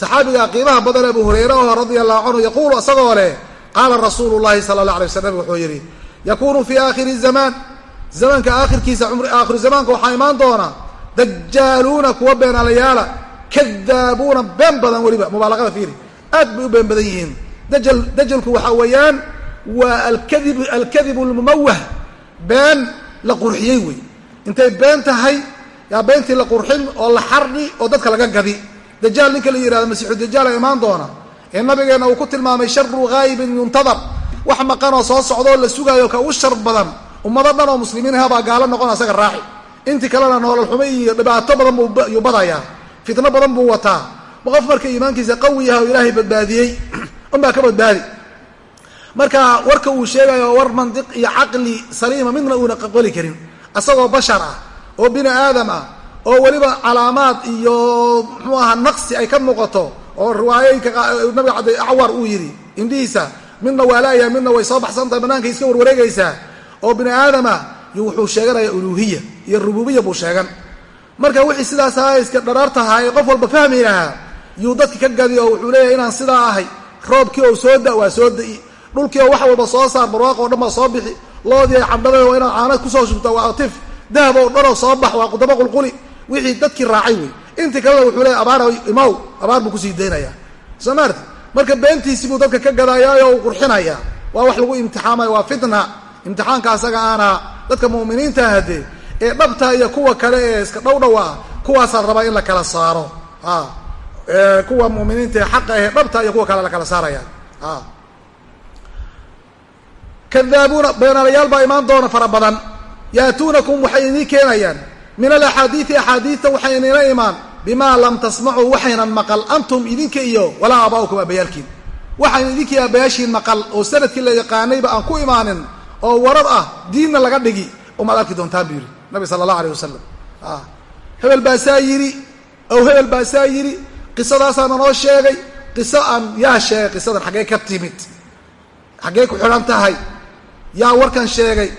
saxaabiga qiimaha badan abu hurayre oo radia allahu canhu yaquulu isagoo leh qaala rasuulu llahi sala allah alay waslam wuxuu yidhi yakunu fii aakhiri zamaan zamanka aakhirkiisa aakhiru zamaanka waxaa imaan doona dajaaluuna kuwa beenaalayaala kadaabuuna been badan weliba. Mubaalaqada fiiri. Aad bay u been badan yihiin. Dajal dajalku waxaa weeyaan waa alkadib alkadibu almumawah been la qurxiyey wey intay been tahay yaa beentii la qurxin oo la xardhi oo dadka laga gadi dajaal ninka la yihahdo masiixu dajaala imaan doona ee nabigeenna uu ku tilmaamay sharu ghaayibin yuntadar. Wax maqanoo soo socdaoo la sugaayo ka u shar badan ummado dhan oo muslimiin aha baa gaalo noqon asaga raaci. Intii kalena noolal xumo iyo dhibaato badan buu badayaa fitno badan buu wataa. Qof marka iimaankiisa qawi yaha oo ilaahay badbaadiyey unbaa ka badbaadi. Marka warka uu sheegayo war mandiq iyo caqli saliima midna uuna qaqbali karin asagoo bashar ah oo bini aadam ah oo weliba calaamaad iyo muxuu ahaa naqsi ay ka muuqato oo riwaayooyinka nabiga cabdi acwar uu yidhi indhihiisa midna waa laayahay midna way soo baxsan tahay banaanka iska warwareegaysaa. Oo bini aadama wuxuu sheeganaya uluuhiya iyo rububiya buu sheegan. Marka wixii sidaas ahaa iska dharaar qof walba fahmi lahaa yuu dadki ka gadi oo wuxuu leeyahay inaan sidaa ahay roobkii oo soo da waa soo da'i. Dhulkii oo wax walba soo saar barwaaq oo dhan baa soo bixi. Loodii ay candhada waa inaad caanad ku soo shubta waa atif. Dahab oo dhanoo soo bax waa qudamo qulquli wixii dadkii raacay wey. Intii kalena wuxuu leeyahy abaar imaw abaar buu ku sii daynaya. Soo maarti marka beentiisii buu dadka ka gadayaayo uu qurxinaya. Waa wax lagu imtixaamaya waa fitna. Imtixaanka asaga aana dadka mu'miniinta hadee ee dhabta iyo kuwa kale ee iska dhowdhow ah kuwaasaa rabaa in la kala saaro. Kuwa muminiinta ee xaqa ahee dhabta iyo kuwa kale la kala saaraya. Kadaabuuna beenaalayaal baa imaan doona fara badan. Yaatuunakum waxay inii keenayaan min alaxaadiidi axaadiidta waxay inila imaan bimaa lam tasmacuu waxaynan maqal antum idinka iyo walaa aabaa'ukum aabbayaalkiin waxaynu idinkii aabbayaashiin maqal oo sannadkii la yaqaanayba aan ku imaanin oo warad ah diinna laga dhigi umaad arki doontaan buu yidhi nabi sala allah aleyh wasalam hebel baasaa yidhi ow hebel baasaa yidhi qisadaasaa nanoo sheegay qiso aan yaa sheegay qisadan xaggee ka timid xaggee ku xidhan tahay yaa warkan sheegay.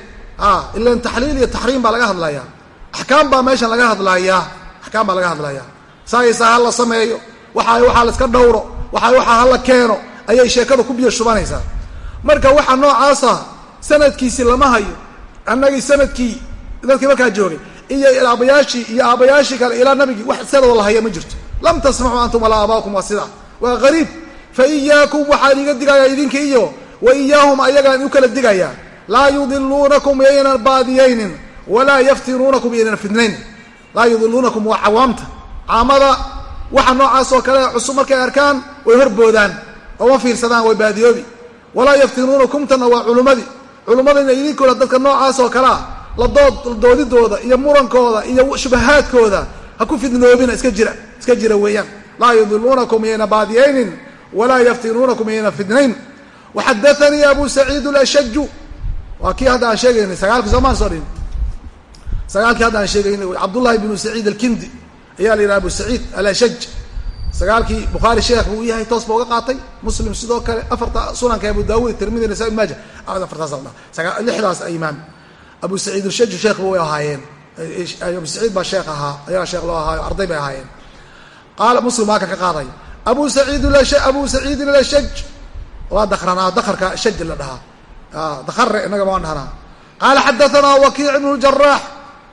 Ilan taxliil iyo taxriim baa laga hadlayaa axkaam baa meeshan laga hadlayaa. Axkaam baa laga hadlayaa. Saaysaa ha la sameeyo. Waxa waxaa la iska dhowro. Waxa waxaa hala keeno. Ayay sheekada ku biyo shubanaysaa. Marka waxa noocaasa sanadkiisi lama hayo. Annagii sannadkii dadkii markaa joogay. Iyo aabayaashii iyo aabayaashii kale ilaa nabigii wax sanadoo la haya ma jirto. Lam tasmacuu antum walaa aabaakum waa sidaa waa gariib fa iyaakum waxaan iga digayaa idinka iyo. Wa iyaahum ayagaan u kala digayaa. Laa yudiluunakum yaynan baadiyaynin walaa yaftinuunakum yaynan fidnayn. Laa yudiluunakum waa cawaamta. Caamada waxa noocaas oo kale cusub markay arkaan way horboodaan ooma fiirsadaan way baadiyoobi. Walaa yaftinuunakumtana waa culummadii culummadina idinkooda dadka noocaas oo kalea la dood doodidooda iyo murankooda iyo shubahaadkooda ha ku fidnoobina iska jira iska jira weeyaan. Laa yudiluunakum yayna baadiyaynin walaa yaftinuunakum yayna fidnayn. Waxadaanii abu saciid lashaju waa kii hadda aan sheegaynay sagaalkii soomaan soo dhin sagaalkii hadda aan sheegaynay cabdullahi bnu saciid alkindi ayaa la yidhaha abu saciid alashaj. Sagaalkii bukhaari sheekh buu yahay toos ba qaatay muslim sidoo kale afarta sunanka abu daawud tirmidi nasa maaja. Afartaas dha lixdaas imaam abu saciid alshaju sheekh ba way ahaayeen abu saciid baa sheekh ahaa ayagaa sheekh loo ahaayo arday bay ahaayeen. Qaala muslim kan ka qaaday abu saciid abu saciidin alashaj. Waa dakranaa dakarka shaj la dhahaa. Dakare inaga baan dhahnaa qaala xadaanaa wakiic ibnu jaraax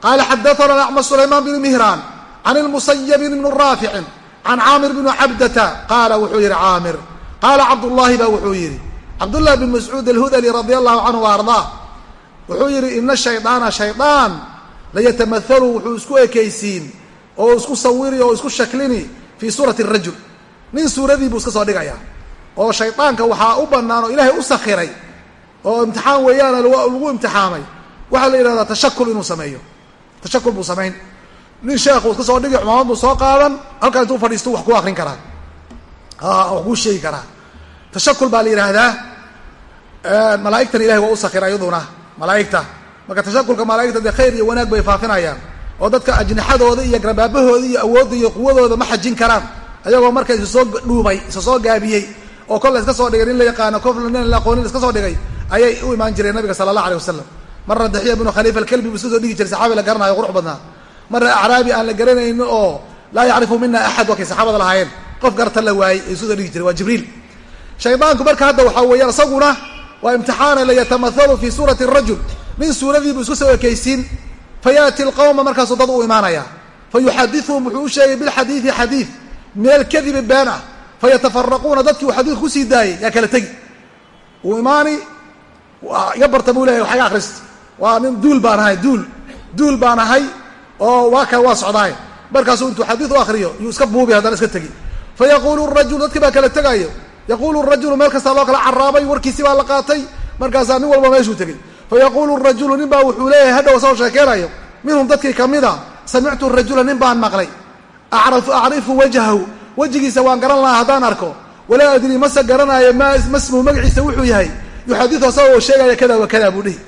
qaala xadaana acma sulaymaan bn mihraan can lmusayab bn raaficin can caamir bni cabdata qaala wuxuu yihi caamir qaala cabdullaahi baa wuxuu yidhi cabdullahi bn mascuud alhudali radi allahu canhu ardaa wuxuu yidhi ina shaydaana shaydaan layatamahalu wuxuu isku ekaysiin oo isku sawiri oo isku shaklini fii suurati rajul nin suuradii buu iska soo dhigaya oo shaydaanka waxaa u bannaan oo ilaahay u sakhiray oo imtixaan weeyaana lagu imtixaamay waxaa la yidhahdaa tashakul inuu sameeyo tashakul buu samayn nin sheekhu iska soo dhigi cumaamad buu soo qaadan halkaa intuu fadhiisto wax ku akrin karaa. Wax kuu sheegi karaa. Tashakul baa la yidhaahdaa malaa'igtan ilahay waa u sakira iyaduna malaa'igta. Marka tashakulka malaa'igta dee khayr iyo wanaag bay faafinayaan oo dadka ajnixadooda iyo garbaabahooda iyo awoodda iyo quwadooda ma xajin karaan. Ayagoo marka isu soo dhuubay isa soo gaabiyey oo kol la iska soo dhigay nin la yaqaano kofla nin la aqoonin iska soo dhigay ayay u imaan jireen nabiga sala allah alay wasalam marna daxiya bnu khaliifa alkalbi buu iska soo dhigi jiray saxaabi la garanayo qurux badnaa. Marna acraabi aan la garanaynin oo laa yacrifu mina axad waa kay saxaabada lahaayeen. Qof garta la waayey soo dhigi jiray waa jibriil. Shaydaanku marka hadda waxaa weeyaan isaguna waa imtixaana layatamahalu fii suurati rajul. Nin suuradiibu isku soo ekaysiin fayaati lqawma markaasuu dad u imaanaya. Fa yuxadiuhum wuxuu u sheegay bilxadiidi xadiid min alkadibi been ah fayatafaraquuna dadkii uu xadiidku ku sii daayay yaa kala tegi. Uu imaani iga buu leyahy wax iga waa nin duul baan ahay duul. Duul baan ahay oo waa ka waa socdaay markaasuu intuu xadiid u akriyo yuu iska buubi haddana iska tegi. Fa yaquulu rajul dadkii baa kala tegaayo yaquulu rajulu meel kastaa loo kala caraabay warkiisi baa la qaatay. Markaasaa nin walba meeshuu tegey. Fa yaquulu rajulu nin baa wuxuu leeyahay hadhow sao sheekeynayo minhum dadkii kamida samictu rajula nin baan maqlay. Acrifu wajhahu. Wejigiisa waan garan lahaa haddaan arko. Walaa adrii mase garanaayo ma smuhu magaciisa wuxuu yahay. Yuxadiu asagoo sheegaya kada wa kada buu dhihi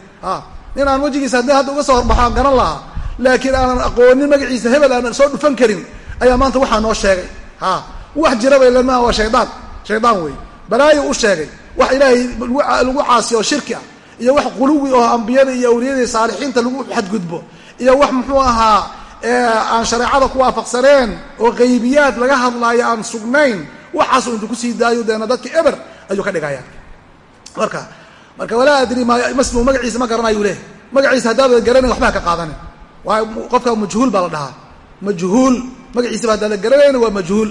nin aan wejigiisa haddii hadda uga soo horbaxo aan garan lahaa laakiin aanan aqoonin magaciisa hebel aanan soo dhufan karin ayaa maanta waxaa noo sheegay. Wax jiraba ila maaha waa shaydaan shaydaan wey balaayo u sheegay wax ilaahay lagu caasiyo oo shirki ah iyo wax quluwi oo ambiyada iyo awliyada saalixiinta lagu xadgudbo iyo wax muxuu ahaa aan shareecada ku waafaqsaneen oo qaybiyaad laga hadlaayo aan sugnayn waxaasu intuu ku sii daayo deena dadki eber ayuu ka dhigaya marka marka walaa adri masmu magaciisa ma garanayu leh magaciisa haddaada garanayn waxbaa ka qaadanin. Waa qofka majhuul baa la dhahaa. Majhuul magaciisaba haddaada garanayn waa majhuul.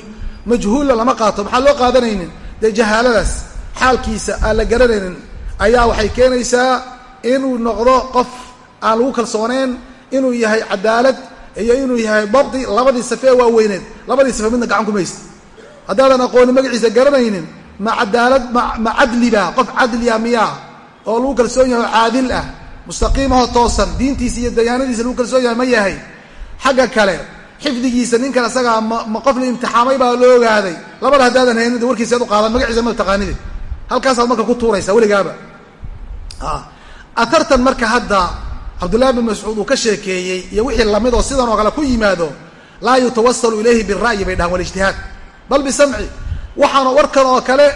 Majhuulla lama qaato maxaa loo qaadanaynin? Dee jahaaladaas xaalkiisa aan la garanaynin ayaa waxay keenaysaa inuu noqdo qof aan lagu kalsooneyn inuu yahay cadaalad iyo inuu yahay dabdi labadii safe ee waaweyneed. Labadii safe midna gacan kumaysta haddaadan aqoonin magaciisa garanaynin ma cadaalad ma ma cadliba qof cadliya miyaa oo lagu kalsoon yahay oo caadil ah mustaqiimahoo toosan diintiisa iyo dayaanadiisa lagu kalsoon yahay ma yahay. Xagga kale xifdigiisa ninkan isagaa ma ma qof la imtixaamay baa loo ogaaday. Labada haddaadan haynin warkiisa ad u qaadan magaciisa ma taqaanide halkaasaad marka ku tuuraysa weligaaba atartan marka hadda cabdullahi bin mascuud uu ka sheekeeyey iyo wixii la mid oo sidan oo kale ku yimaado laa yutawasalu ilayhi bira'yi bay dhahan walijtihaad bal bisamci waxaana warkan oo kale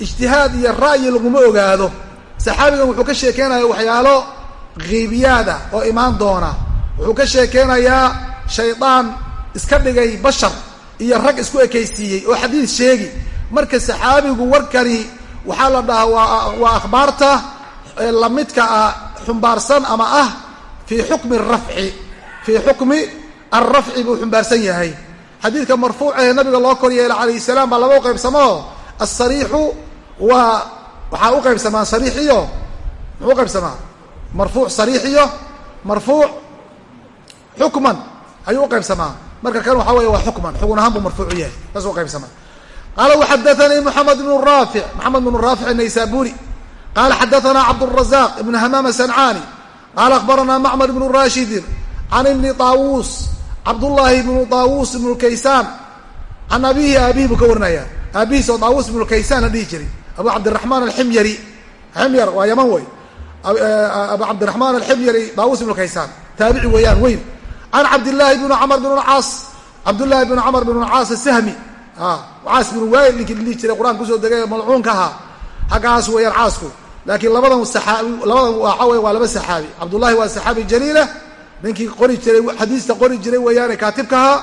ijtihaad iyo ra'yi laguma ogaado saxaabigan wuxuu ka sheekeynaya waxyaalo kiibiyaada oo imaan doona. Wuxuu ka sheekeynayaa shaydaan iska dhigay bashar iyo rag isku ekaysiiyey oo xadiid sheegi. Marka saxaabigu warkani waxaa la dhahaa waa waa akhbaarta lamidka ah xumbaarsan ama ah fii xukmi rafci. Fii xukmi alrafci buu xumbaarsan yahay. Xadiidka marfuucee nabiga loo kor yeelay calayhi salaam baa laba qaybsamoo asariixu waa waxaa u qaybsamaa sariix iyo muxuu u qaybsamaa marfuuc sariix iyo marfuuc xukman. Ayuu u qaybsamaa. Marka kan waxaa weeye waa xukman xugun ahaan buu marfuucu yahay. Saas u qaybsamaa. Qaala waxadaanii moxamed bnu raafic moxamed bnu raafic naysaburi qaala xadaanaa cabdالrazaq ibn hamaam sancaani qaala akhbaranaa macmar ibnu rashidin can ibni taawuus cabdullaahi ibnu taawuus ibnu kaysaan can abihi aabihi buu ka warinaya aabihiis oo taawuus ibnu kaysaan la dhihi jiray abu cabdiraxmaan alximyari ximyar waa yaman wey abu cabdiraxmaan alximyari taawuus ibnu kaysaan. Taabici weeyaan weyn. Can cabdillaahi bni camr bn caas cabdullaahi bni camr bn caas sahmi caas binu waayil ninkii dhihi jiray qur'aanka ku soo degay malcuunka ahaa xaggaas weeyaan caasku. Laakiin labadan saaabi labadan waxa wey waa laba saxaabi. Cabdullahi waa saxaabi jaliila. Ninkii qori jiray xadiista qori jiray weeyaane kaatibka ahaa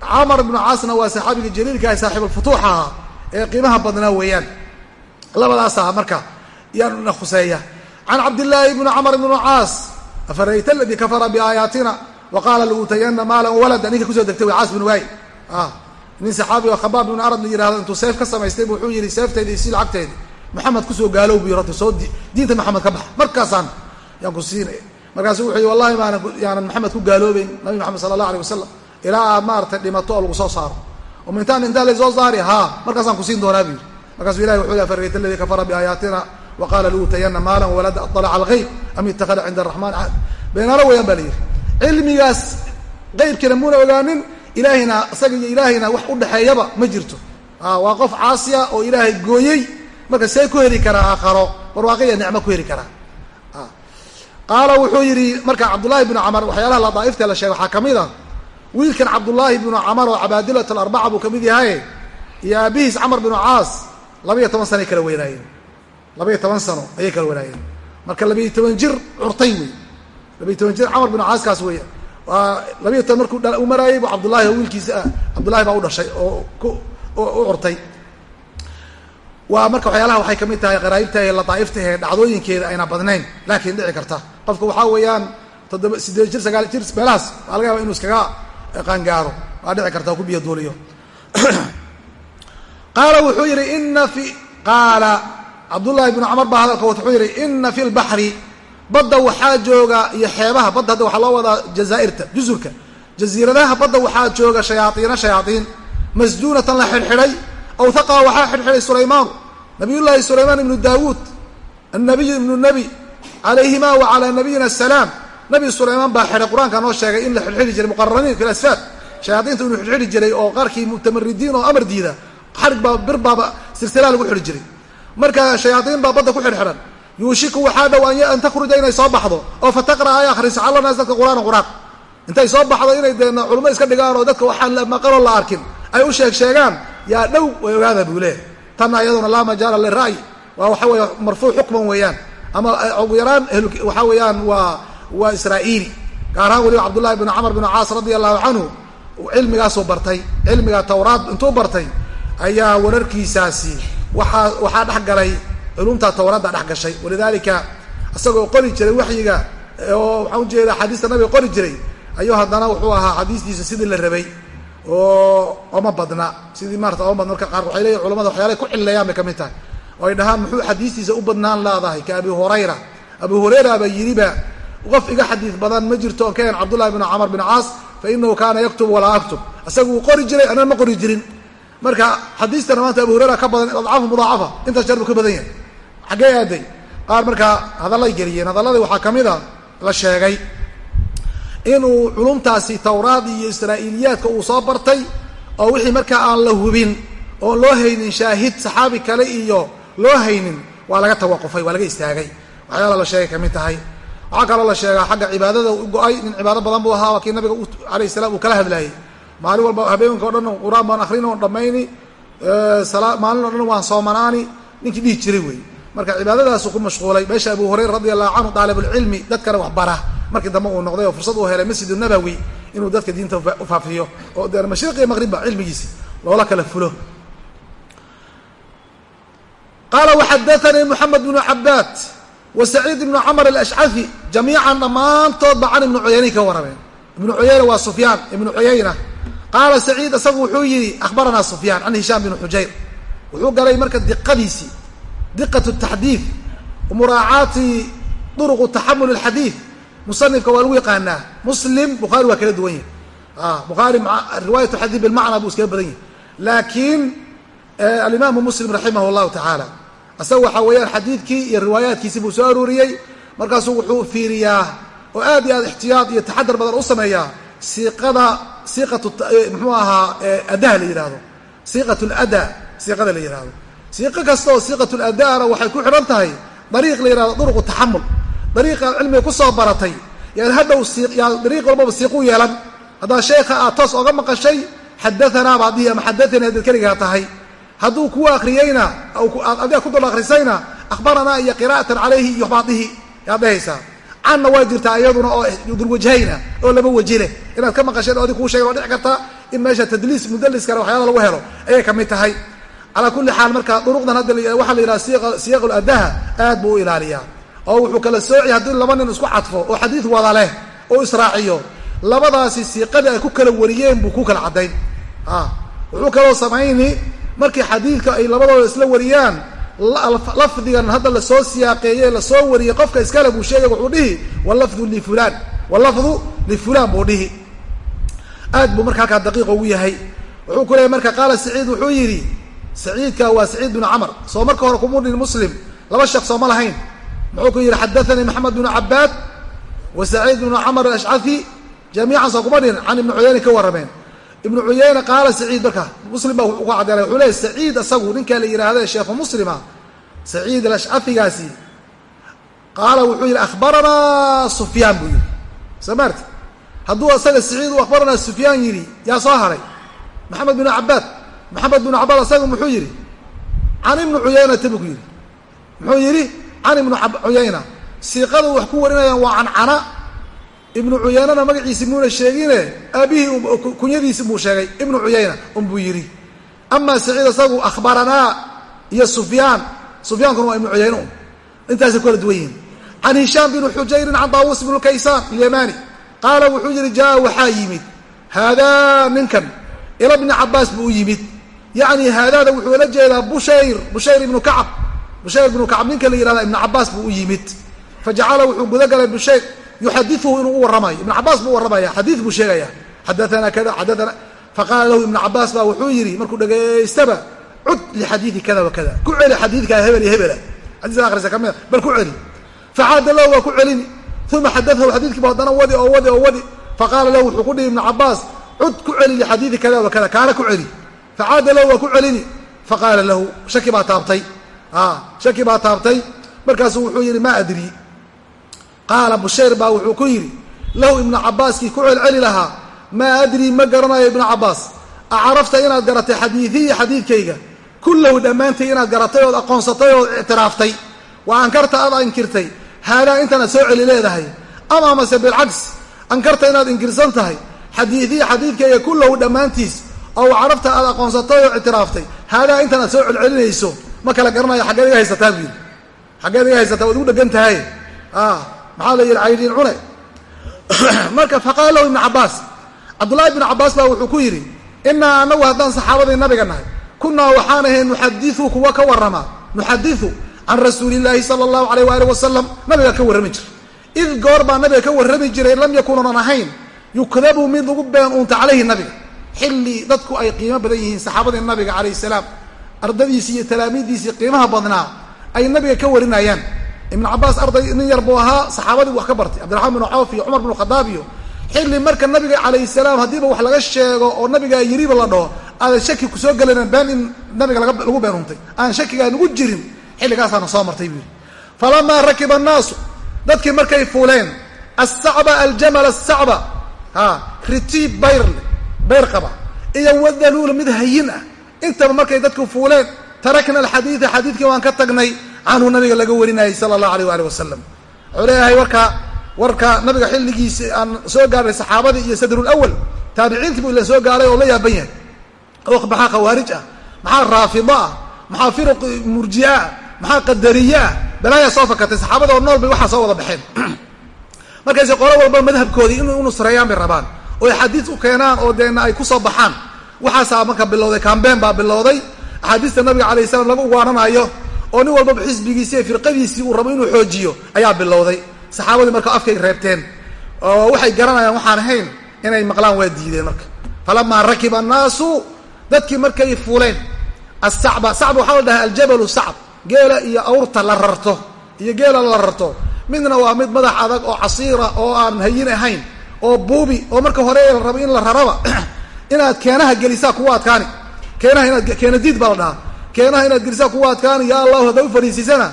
camar ibnu caasna waa saxaabiga jaliilka saaxiibulfutuux ahaa ee qiimaha badnaa weeyaan labadaas aha marka yaana khuseeya. Can cabdillaahi bni camr bn caas afarayta aladii kafara biaayaatina wa qaala lautayana maalan walada ninka ku soo degtay way caas bin waay. Nin saxaabi oo khabaab ibnu arad yihahdo intuu seef ka samaystay wuxuu yihi seeftayda isi lacagteedi maxamed ku soo gaalow bu yirata soo diinta maxamed ka bax markaasaan yaan ku siinay markaasu wuxuu yihi wallahi maanan yaanan maxamed ku gaaloobeyn nabi maxamed sala allah alay wasalam ilaa aad maaratay dhimato oo lagu soo saaro. Oma intaan intaa laysoo saari? Haa. Markaasaan kusiin doonaa bu yidhi markaasuu ilahi wuxuu yhi farayta aladii kafara biaayaatina wa qaala lautayana maalan walada aطalaca algayb am itakada cinda araxmaan ahad beenaalo weyaan ba la yidhi. Cilmigaas qeybkina muuna ogaanin ilaahayna isaga iyo ilaahayna wax u dhexeeyaba ma jirto. Waa qof caasiya oo ilaahay gooyey marka see ku heli karaa aakharo barwaaqiya nicmo ku heli karaa. Qaala wuxuu yidhi marka cabdullaahi bnu camar waxyaalaha ladaaifta la sheegay waxaa ka mid a wiilkan cabdullaahi bnu camar oo cabaadilat alarbaca buu ka mid yahay iyo aabihiis camar binu caas labaiyo toban sanoay kala weynaayeen. Labaiyo toban sano ayay kala weynaayeen. Marka labiiyo toban jir curtay wey labiiyo toban jir camar binu caaskaas wey waa labiiyo toban markuu u maraayey bu cabdullahi oo wiilkiisa ah cabdullahi baa u dhashay oo u curtay. Waa marka waxyaalaha waxay ka mid tahay qaraa'ibta ee lataaifta ee dhacdooyinkeeda ayna badnayn laakiin dhici karta. Qofka waxaa weeyaan toddoba siddeed jir sagaal jir meelahaas waa laga yaba inuu iskaga qaangaaro waa dhici karta oo ku biyo duuliyo qaala wuxuu yidhi ina qaala cabdullaahi bnu camar baa hadalka wuxuu yidhi ina fi lbaxri badda waxaa jooga iyo xeebaha badda hadda waxaa loo wadaa jazaairta juzurka jaziiradaha badda waxaa jooga shayaaiina shayaaiin masjuunatan la xidhxidhay awhaqa waxaa xidhxidhay sulaymaanu nabiyullaahi sulaymaan ibnu daawuud annabiyu ibnu nebi calayhima wa calaa nabiyina asalaam nabi sulaymaan baa xidhay qur'aanka noo sheegay in la xidhxidhi jiray muqaraniin fi lasfaad shayaadiinta inuu xidhxidhi jiray oo qaarkii mutamaridiin oo amar diida xarig baa bir baaba silsilaa lagu xidhi jiray. Marka shayaaiin baa badda ku xidhxidhan yuushiku waxaa dhow an takhruja inay soo baxdo oo fataqra'a ay akhriso cala naas dadka qur'aana qur'aan. Intay soo baxdo inay dee culimo iska dhigaan oo dadka waxaan maqanoo la arkin. Ay u sheeg sheegaan yaa dhow way ogaada buu leehay tanna iyaduna laa majaala lira'yi. Waa waxa weeye marfuuc xukman weeyaan. Ama ugu yaraan waxaa weeyaan waa waa israa'iili. Gaar ahaan weliba cabdullahi bnu camr bnu caas radia allahu canhu cilmigaasuu bartay. Cilmiga tawraad intuu bartay ayaa wararkiisaasi waxaa waxaa dhex galay culumta tawraadda dhex gashay. Walidaalika isagoo qori jiray waxyiga oo waxaan ujeeda axaadiista nabiga qori jiray ayuu haddana wuxuu ahaa xadiistiisa sidii la rabay oo oma badna. Sidii maarata oma badna. Marka qaar waxay leeyihiin culamada waxyaalay ku cilleeyaan bay ka mid tahay. Oo ay dhahaan muxuu xadiistiisa u badnaan leedahay ka abi hurayra? Abu hurayra baa yidhiba qof iga xadiis badan ma jirto on ka hen cabdullahi bn camr bin caas fa inahu kaana yaktub walaa aktub. Isaga uu qori jiray anaan ma qori jirin marka xadiistana maanta abu hurayra ka badan adcaafu mudaacafa intaas jeer buu ka badan yahay. Xaggee aaday qaar markaa hadallay geliyeen hadalladii waxaa ka mid a la sheegay inuu culumtaasi tawraad iyo israa'iiliyaadka uu soo bartay oo wixii markaa aan la hubin oon loo haynin shaahid saxaabi kale iyo loo haynin waa laga tawaqufay waa laga istaagay. Waxyaala la sheegay ka mid tahay. Waxaa kaloo la sheegaa xagga cibaadada u go'ay nin cibaado badan buu ahaa waa kii nabiga alayh salaam uu kala hadlaayey maalin walba habeenka o dhan qur'aan baan akrini oon dhammayni maalin o dhan waan soomanaani ninkii dhihi jiray wey marka cibaadadaasu ku mashquulay meesha abu hurayra radi allahu canhu daalibulcilmi dadkana wax bara. Markii dambe uu noqday oo fursad uu helay masjid nabowi inuu dadka diinta ufaafiyo oo dee mashriq iyo maqribba cilmigiisi loola kala fulo. Qaala waxadaanii moxamed bnu cabaad wa saciid ibnu alashcafi jamiican dhammaantoodba can ibnu cuyayna ka warrameen ibnu cuyayna waa sufyaan ibnu cuyayna qaala saciid isagu wuxuu yihi akhbaranaa sufyaan can hishaam bn xujayr wuxuu galay marka diqadiisii diqat taxdiid muraacaati duruqu taxamul alxadiid. Musanifka waa lagu yaqaanaa muslim bukhaari waa kala duwan yahi bukhaari riwaayatu xadiid bilmacnaa buu iskaga badan yahi laakiin alimaamu muslim raximah llahu tacaala isaga waxaa weeyaan xadiidkii iyo riwaayaatkiisi buu soo aruuriyey. Markaasuu wuxuu fiiriyaa oo aad iyo aad ixtiyaad iyo taxadar badan u sameeyaa siiqada siiqatu muxuu ahaa adaha la yihahdo siiqat lada siiqada la yihahdo siiqo kasta oo siiqat ladana waxay ku xidhan tahay dariiq la yihahdo duruqu taxamul dariiqaad cilmiga ku soo baratay. Yaan hadhow yaa dariiq walbaba siiqu yeelan. Haddaa sheekha aad toos oga maqashay xadaanaa baad dihi ama xadaanii haddaad keligaa tahay. Hadduu kuwa akriyeyna adiga ku dul akrisayna akhbaranaa iyo qira'atan calayhi iyo baad dihi yaad dhehaysaa canna waa jirtaa iyaduna oo dulwajhayna oo laba waji leh. Inaad ka maqasheen oo adig kuu sheegen waa dhici karta in meesha tadliis mudaliskana waxyaala lagu helo. Ayay ka mid tahay. Calaa kulli xaal marka duruqdan hadda waxaa la yidhaha siyaqul adaha aad buu u ilaaliyaa. Oo wuxuu kala sooci haddii laba nin isku cadfo oo xadiid wada leh oo israaciyo labadaasi siiqadii ay ku kala wariyeen buu ku kala caddayn wuxuu kaloo samayni markii xadiidka ay labadooda isla wariyaan lafdigan hadda la soo siyaaqeeye la soo wariyey qofka iskale buu sheegay wuxuu dhihi walafdu lifulaan walafdu lifulaan buu dhihi. Aad buu marka halkaa daqiiq ugu yahay. Wuxuu ku leeyay marka qaala saciid wuxuu yidhi saciidka waa saciid binu camar soo marka hore kumudhin muslim laba sheekh sooma lahayn. Muxuu ku yidhi xadaanii maxamed binu cabaad wa saciid bnu camr ashcafi jamiican soo kuma dhihin can ibni cuyayna ka warrameen ibnu cuyayna qaala saciid marka muslim baa wuxuu ka caddeynay wuxuu leeyay saciid isagu ninkaa la yidhaahda sheekhu muslima saciid alashcafigaasi qaala wuxuu yidhi akhbaranaa sufyaan buu yidhi. Soo maarti hadduu isaga saciid uu akhbaranaa sufyaan yidhi yaa soo haray. Maxamed binu cabaad maxamed binu cabaad isaga muxuu yidhi can ibni cuyaynata buu ku yidhi. Muxuu yidhi can ibnu cuyayna siiqadu wax ku warinayaan waa cancana ibnu cuyaynana magaciisi muuna sheegine aabihii kunyadiisi buu sheegay ibnu cuyayna unbuu yidhi amaa saciid isagu akhbaranaa iyo sufyaan sufyaankuna waa ibnu cuyayna un. Intaasay ku duwan yihiin. Can hishaam bni xujayrin can daawuus bn kaysaan alyamani qaala wuxuu yihi jaa waxaa yimid. Haadaa ninkan ila bni cabaas buu u yimid. Yacni haadaada wuxuu la jeedaa bushayr bushayr ibnu kacab. Bushayr ibnu kacab ninka la yihahda ibnu cabaas buu u yimid fajacala wuxuu guda galay bushayr yuxadiuhu inuu u warramayo ibnu cabaas buu u warramaya xadiid buu sheegaya xadaanaa kada xadaana faqaala lahu ibnu cabaas baa wuxuu yidhi markuu dhegaystaba cud lixadiidi kada wa kada ku celi xadiidkaa hebel iyo hebela xadiiska akrisa ka mida bal ku celi facaada lahu waa ku celini uma xadaahu xadiidkiiba haddana wadi oo wadi oo wadi faqaala lahu wuxuu ku dhihi ibnu cabaas cud ku celi lixadiidi kada wa kada kaana ku celi facaada lahu waa ku celini faqaala lahu shaki baa taabtay shaki baa taabtay markaasuu wuxuu yidhi maa adri qaala bushayr baa wuxuu ku yidhi lahu ibnu cabaaskii ku celceli lahaa maa adrii ma garanayo ibnu cabaas acarafta inaad garatay xadiidiya xadiidkayga kullahu dhammaantay inaad garatay ood aqoonsatay ood ictiraaftay. Wa ankarta aad inkirtay. Haadaa intanaad soo celi leedahay. Ama amase bilcagsi ankarta inaad inkirsan tahay xadiidiya xadiidkayga kullahu dhammaantiis oo carafta aad aqoonsatay oo ictiraaftay. Haadaa intanaad soo celcelinayso ma kala garanayo xaggeed iga haysataa buu yidhi. Xaggeed iga haysataa waad ugu dhegan tahay maxaa la yidhi caydhiin cune? Marka faqaala lahu ibnu cabaas cabdullahi ibnu cabaas baa wuxuu ku yidhi inaa anagu haddaan saxaabadii nabiga nahay kunaa waxaan ahay nuxadiu kuwa ka warrama nuxadiu can rasuuli illaahi sala allahu alayh waali wasalam nabiga ka warrami jira id goor baa nabiga ka warrami jiray lam yakuunan ahayn yukdabu mid lagu been uunta calayhi nabiga. Xilli dadku ay qiimo badan yihiin saxaabadii nabiga calayh salaam ardadiisii iyo talaamiiddiisii qiimaha badnaa ay nabiga ka warinayaan ibnu cabaas arday nin yar buu ahaa saxaabadii wax ka bartay. Cabdiraxmaan binu cawf iyo cumar binu khadaab iyo xilli marka nabiga calayh salaam haddiiba wax laga sheego oo nabigaa yiriba la dhaho aadan shaki ku soo gelayna been in nabiga lagu been runtay aan shakigaa nugu jirin xilligaasaana soo martay buu yidhi. Falamaa rakiba annaasu dadkii markay fuuleen assacba aljamal asacba ha ritiib bayrle bayr qaba iyo wadaluula mid hayin ah. Intaba markay dadku fuuleen tarakna alxadiida xadiidkii waan ka tagnay canhu nabiga laga warinayay sala allahu alayh waali wasalam wuxuu leeyahay warka warka nabiga xilligiisi aan soo gaarnay saxaabadii iyo sadrul awal taabiciintii buu ila soo gaaray oo la yaaban yahay. Oo maxaa khawaarij ah? Maxaa raafido ah? Maxaa firuq murji'a ah? Maxaa qadariye ah? Balaayaa soo fakatay saxaabada oo nool bay waxaa soo wada baxeen. Markayse qolo walba madhabkoodii in nusreeyaan bay rabaan. Oo axaadiis u keenaan oo deena ay ku soo baxaan. Waxaasaa marka bilowday kambeen baa bilowday. Axaadiista nabiga alayh salam lagu ugaaranayo oo nin walbaba xisbigiisi iyo firqadiisii uu rabo inuu xoojiyo ayaa bilowday. Saxaabadii marka afkay reebteen oo waxay garanayaan waxaan ahayn inay maqlaan waa diideen marka. Falamaa rakiba annaasu dadkii markay fuuleen asacba sacba waxaa la dhahay aljabalu sacb geela iyo awrta la rarto iyo geela la rarto. Midna waa mid madax adag oo casiira oo aan hayin ahayn oo buubi oo marka hore la rabo in la raraba inaad keenaha gelisaa kuwa adkaani. Keenaha inaad keena diid baa la dhahaa keenaha inaad gelisaa kuwa adkaani ya allahu haddaa u fariisiisana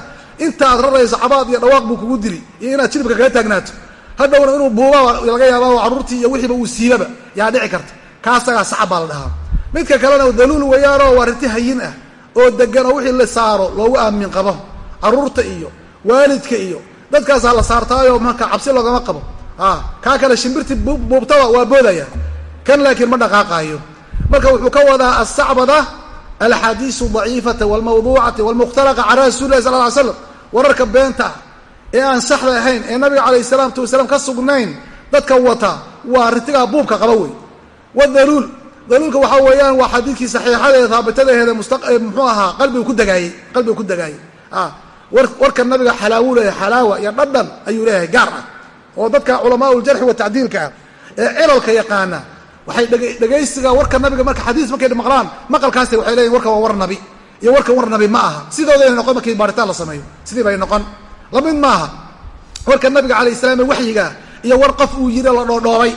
inta aad rarayso cabaad iyo dhawaaq buu kugu dili iyo inaad jilibka kaga taagnaato hadhowna inuu buubaba laga yaaba oo carruurtii iyo wixiiba uu siibaba yaa dhici karta. Kaasagaa sacab baa la dhahaa. Midka kalena daluul weeyaanoo waa rinti hayin ah oo degan oo wixii la saaro loogu aamin qabo. Carruurta iyo waalidka iyo dadkaasaa la saartaayo marka cabsi loogama qabo. Kaa kale shimbirti buubtada waa boodaya. Kan laakiin ma dhaqaaqaayo. Marka wuxuu ka wadaa asacbada alxaadiisu daciifata walmawduucati walmukhtalaqa cala rasuli lah sal slam wararka beenta ah ee aan saxda ahayn ee nabiga calayh salaatu wasalaam ka sugnayn dadka wata waa ritigaa buubka qaba wey wadaluul daluulka waxaa weeyaan waa xadiidkii saxiixadaee haabitadaheeda muxuu ahaa qalbigu ku dagaayey qalbigu ku dagaayey warka nabiga xalaawu leeyahay xalaawa iyo dhadhan ayuu leeyahay gaar ah oo dadka culamaa uljarxi wa tacdiilka ah ee cilalka yaqaana waxay dhegaysiga warka nabiga marka xadiis markay maqlaan maqalkaasi waxay leeyihiin warka waa war nabi. Iyo warkan war nabi ma aha. Sidoodayna noqon markii baaritaan la sameeyo? Sidii bay noqon. Lamid maaha warka nabiga calayh salaam ee waxyiga iyo war qof uu yiri la dhoodhoobay.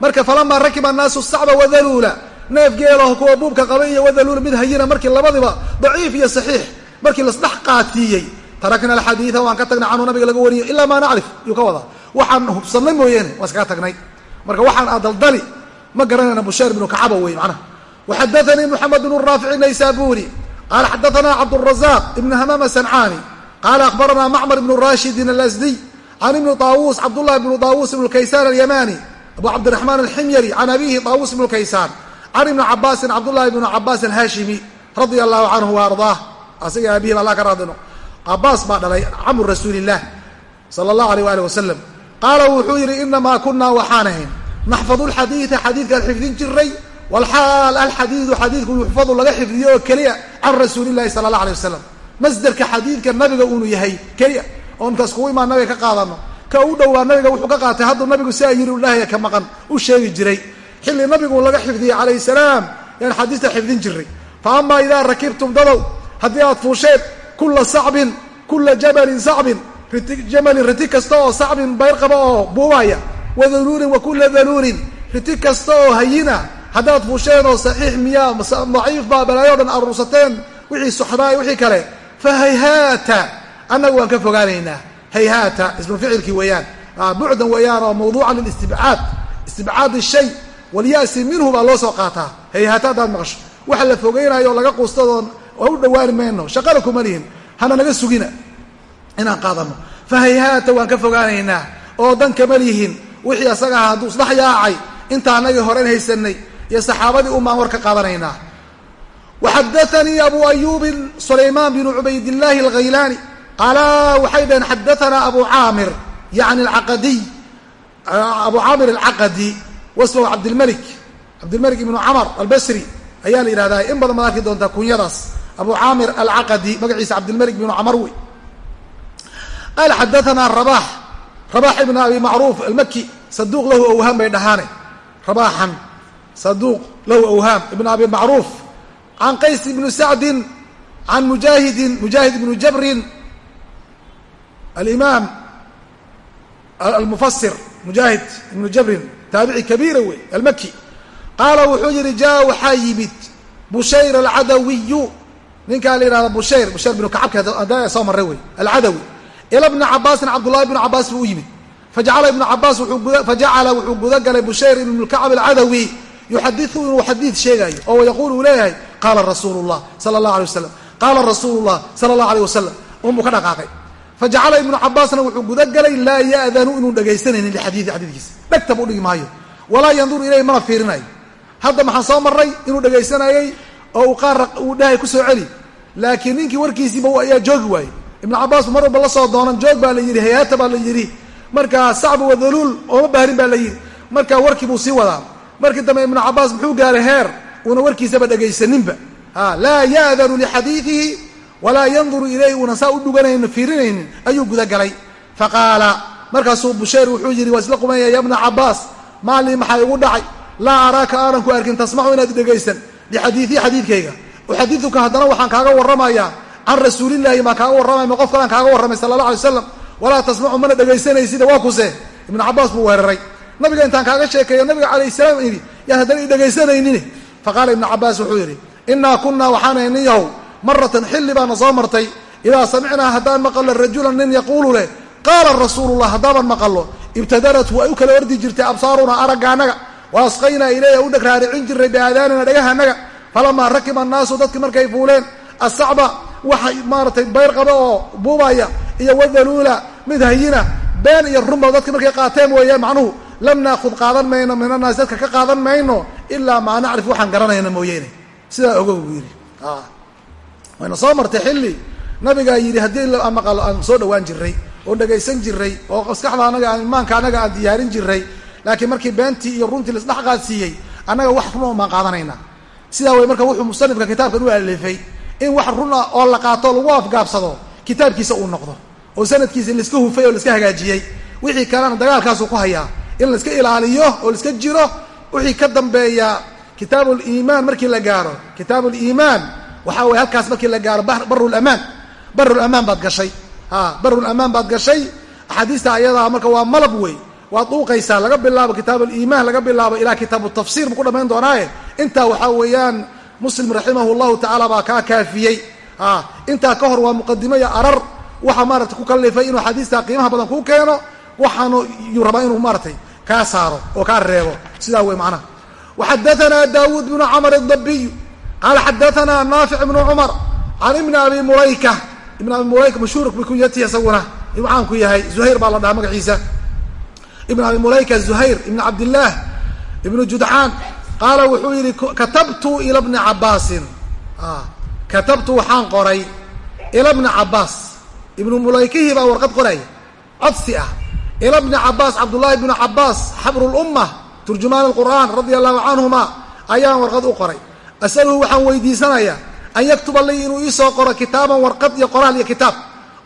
Marka falamaa rakiba annaasu sacba wadaluula. Neef geelaho kuwa buubka qaba iyo wadaluula mid hayina markii labadiba daciif iyo saxiix. Markii lasdhex qaatiiyey tarakna alxadiida waan ka tagnay canhu nabiga laga wariyo ilaa maa nacrif. Yuu ka wadaa. Waxaan hubsannay mooyaane waan iskaga tagnay. Marka waxaan adaldali ma garanayna busheer bnu kacaba wey macnaha. Waxadaanii moxamed bnu raafici naysaburi qaala xadaanaa cabdurazaq ibnu hamaama sancaani qaala akhbaranaa macmar ibnu rashidin alasdiy can ibni taawuus cabdullahi bnu taawuus ibnu kaysaan alyamani abu cabdiraxmaan alximyari can abihi taawuus ibnu kaysaan can ibni cabaasin cabdullahi bnu cabaas alhaashimi radia allahu canhu wa asaga aabihim allah ka raadino. Cabaas baa dhalay camu rasuulilah sala allahu aleyh waalih wasalam qaala wuxuu yidhi inamaa kunaa waxaan ahayn naxfadu lxadiida xadiidkaan xifdin jiray walxaal alxadiidu xadiidku yuxfadu laga xifdiyo oo keliya can rasuulillahi sala allah alay wasalam masderka xadiidka nabiga uunu yahay keliya oo intaas kugu imaan nabiga ka qaadano. Ka u dhowaa nabiga wuxuu ka qaatay hadduu nabigu saa yiri udhahaya ka maqan u sheegi jiray. Xilli nabigu laga xifdiyey calayh salaam yaan xadiista xifdin jiray fa amaa idaa rakibtum dadow haddii aad fuusheen kula sacbin kula jabalin sacbin jamalin riti kasta oo sacbin bayr qaba oo buubaya wadaluulin wa kula riti kasta oo hayina haddaad fuusheen oo saxiix miyaa daciif baa balaayo dhan aruursateen wixii suxdaay wixii kale. Fa hayhaata annagu waan ka fogaanaynaa. Hayhaata ismu ficilkii weeyaan. Bucdan weeyaan oo mawduucan lilistibcaad. Istibcaad shay walya'si minhu baa loo soo qaataa. Hayhaata haddaad maqasho. Waxa la fogeynayo laga quustadoon oo u dhawaani mayno shaqana kuma lihin. Hana naga sugina. Inaan qaadano. Fa hayhaata waan ka fogaanaynaa. Oo dan kama lihin wixii asaga aha hadduu isdhex yaacay inta anagii horen haysanay iyo saxaabadii umaan war ka qaadanaynaa. waxadaanii abu ayubin sulaymaan binu cubaydillaahi alghaylaani qaala waxay dhaheen xadaanaa abu caamir yani alcaqadiy abu caamir alcaqadi wasfahu cabdilmalik cabdilmalik ibnu camar albasri ayaa la yidhahdaa in badan baad arki doontaa kunyadaas abu caamir alcaqadi magaciisa cabdilmalik binu camar wey qaala xadaanaa rabax rabax ibn abi macruuf almaki saduuq lahu awhaam bay dhahaane. Rabaxan saduuq lahu awhaam ibn abi macruuf can qays ibni sacdin can mujaahidin mujaahid ibnu jabrin. Alimaam almufasir mujaahid ibnu jabrin taabici kabiira wey almaki qaala wuxuu yihi jaa waxaa yimid bushayr alcadawiyu. Ninkaa la yihahda bushayr bushayr binu kacabka hadda soo maray wey alcadawi ila bni cabaasin cabdullahi bnu cabaas buu u yimid. Fajacala ibnu cabaas fajacala wuxuu gudagalay bushayr ibnu lkacab alcadawi yuxadiu inuu xadiid sheegaayo oo yaquul uu leeyahay qaala rasuulu llah sala allah alay wasalam qaala rasuulu llah sala allah aleyh wasalam unbuu ka dhaqaaqay. Fajacala ibnu cabaasna wuxuu gudagalay laa ya'danu inuu dhegaysanaynin lixadiidi xadiidkiisa dhegtaba udhigi maayo. Walaa yanduru ilayhi mana fiirinayo hadda maxaan soo marray inuu dhegaysanayey oo uu qaar uu dhahay ku soo celi laakiin ninkii warkiisiiba ayaa joogi waayey ibnu cabaas mar walba la soo doonan joog baa la yidhi hayaata baa la yidhi. Markaa sacbu wadaluul ooma baarin baa la yidhi. Marka warkii buu sii wadaa. Markii dambe ibnu cabaas muxuu gaaray heer uuna warkiisaba dhegaysaninba laa ya'danu lixadiidihi walaa yanduru ilayhi uunan saa u dhuganaynin fiirinaynin ayuu gudagalay faqaala markaasuu bushayr wuxuu yidhi waa isla qumeeya ya bna cabaas maalii maxaa igu dhacay? Laa araaka aanan ku arkin tasmacu inaad dhegaysan lixadiidii xadiidkayga. Uxadiduka haddana waxaan kaaga warramayaa can rasuulillaahi maa kaaga warramay ma qof kalaan kaaga warramay sala allah alay waslam walaa tasmacu mana dhegaysanaysid waa kuse. Ibnu cabaas buu weeraray. Nabiga intaan kaaga sheekeeyo nabiga calayh salaam yidhi yaan haddana i dhegaysanaynin faqaala ibnu cabaas wuxuu yidhi innaa kunnaa waxaanay nin yahow maratan xilli baana soo martay. Idaa samicnaa haddaan maqallo rajulan nin yaquulu leh. Qaala rasuulullah haddaaban maqallo. Ibtadarat way u kala ordi jirtay absaaruna aragga annaga. Wa asqaynaa ilayha u dheg raaricin biaadaanina dhagaha annaga. Falamaa rakiba annaasu dadki markay fuuleen asacba waxa maaratay bayr qaba oo buubaya iyo wadaluula mid hayina been iyo runba dadki markay qaateen weeyaan macnuhu lam naakud qaadan mayno min annaasi dadka ka qaadan mayno ilaa maa nacrif waxaan garanayna mooyeene. Sidaa ogow buu yidhi. Wayna soo martay xilli nabigaa yidhi haddii maqalo aan soo dhawaan jiray oo dhagaysan jiray oo maskaxda anaga aan imaanka annaga aan diyaarin jiray laakiin markii beentii iyo runtii laisdhex qaadsiiyey annaga wax run on baan qaadanaynaa. Sidaa way marka wuxuu musanifka kitaabkan u alifay in wax run ah oo la qaato lagu afgaabsado kitaabkiisa uu noqdo. Oo sanadkiisa laiska hufay oo laiska hagaajiyey. Wixii kalena dagaalkaasuu ku hayaa. In laiska ilaaliyo oo laiska jiro wixii ka dambeeya kitaabu liimaan markii la gaaro. Kitaabu liimaan waxaa weye halkaas markii la gaaro barulamaan barulamaan baad gashay. A barulamaan baad gashay. Axaadiista ayadaa marka waa malab wey waad dhuuqaysaa laga bilaabo kitaab aliimaan laga bilaabo ilaa kitaabu tafsir buu ku dhamayn doonaaye. Intaa waxaa weeyaan muslim raximah llahu tacaala baa kaa kaafiyey. A intaa ka hor waa muqadimo iyo arar. Waxaa maarata ku kalifay inuu xadiistaa qiimaha badan kuu keeno. Waxaanu rabaa inuu maaratay kaa saaro oo kaa reebo. Sidaa wey macnaha. Waxadaanaa daawuud bnu camr adabiy qaala xadaanaa naafic ibnu cumar. Can ibni abi mulayka. Ibn abi mulayka mashhuur bikunyatihi isaguna. Caan ku yahay zuhayr baa la dhahaa magaciisa. Ibn abi mulayka zuhayr ibn cabdillaah ibnu judcaan qaala wuxuu yidhi katabtu ila bni cabaasin katabtu waxaan qoray ila bni cabaas ibnu mulaykihii baa warqad qoraya codsi ah. Ila bni cabaas cabdullaahi bnu cabaas xabru lumma turjumaan alqur'aan radia allahu canhuma ayaan warqad u qoray. Asaluhu waxaan weydiisanayaa an yaktuba lii inuu iisoo qoro kitaaban warqad iyo qoraal iyo kitaab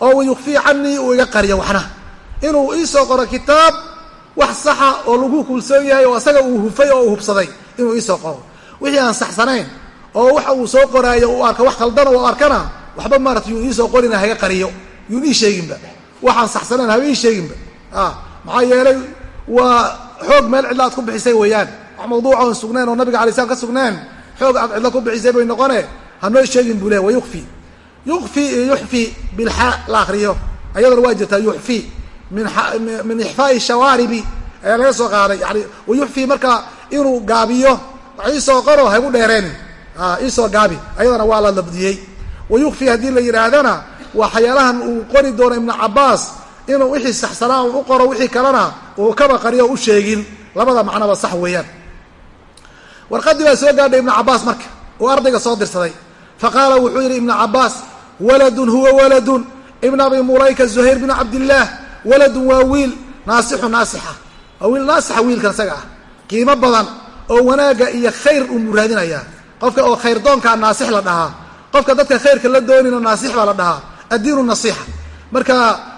oo wayukfii canii uu iga qariyo waxna. Inuu iisoo qoro kitaab wax saxa oo lagu kulsoon yahay oo asaga uu hufay oo uu hubsaday inuu iisoo qoro. Wixii aan saxsanayn oo waxa uu soo qoraayo uu arka wax khaldana u arkana waxba maarata yuu iisoo qorina haga qariyo. Yuun ii sheeginba. Waxaan saxsanayn haba ii sheeginba. Maxaa yeelay waa xoog meel cidla aad ku bixisay weeyaan. Wax mawduuca oon sugneen oo nabiga alay slam ka sugneen xoog aad cidlo ku bixisay bay noqone hanoo sheegin buu le wa yukfi yukfi iyo yuxfi bilxaa la akriyo ayadana waa jirtaa yuxfi min ixfaai shawaaribi ayaa laga soo qaaday. Yani wayuxfi marka inuu gaabiyo iisoo qoro haygu dheereen. Iisoo gaabi. Ayadana waa la labdiyey. Wayukfi haddii la yidhaahdana waxyaalahan uu qori doono ibnu cabaas inuu wixii saxsanaa u qoro wixii kalena uu kaba qariyo o u sheegin. Labada macnoba sax weeyaan. Warqadii baa soo gaadhay ibnu cabaas marka uu ardayga soo dirsaday. Fa qaala wuxuu yidhi ibnu cabaas waladun huwa waladun. Ibn abi mulayka zuhayr bnu cabdillaah waladun waa wiil naasixu naasixa. Waa wiil naasixa wiilkan isaga ah. Qiimo badan oo wanaagga iyo khayr uu muraadinayaa qofka oo khayr doonkaa naasix la dhahaa. Qofka dadka khayrka la doonina naasix baa la dhahaa. Addiinu nasiixa. Marka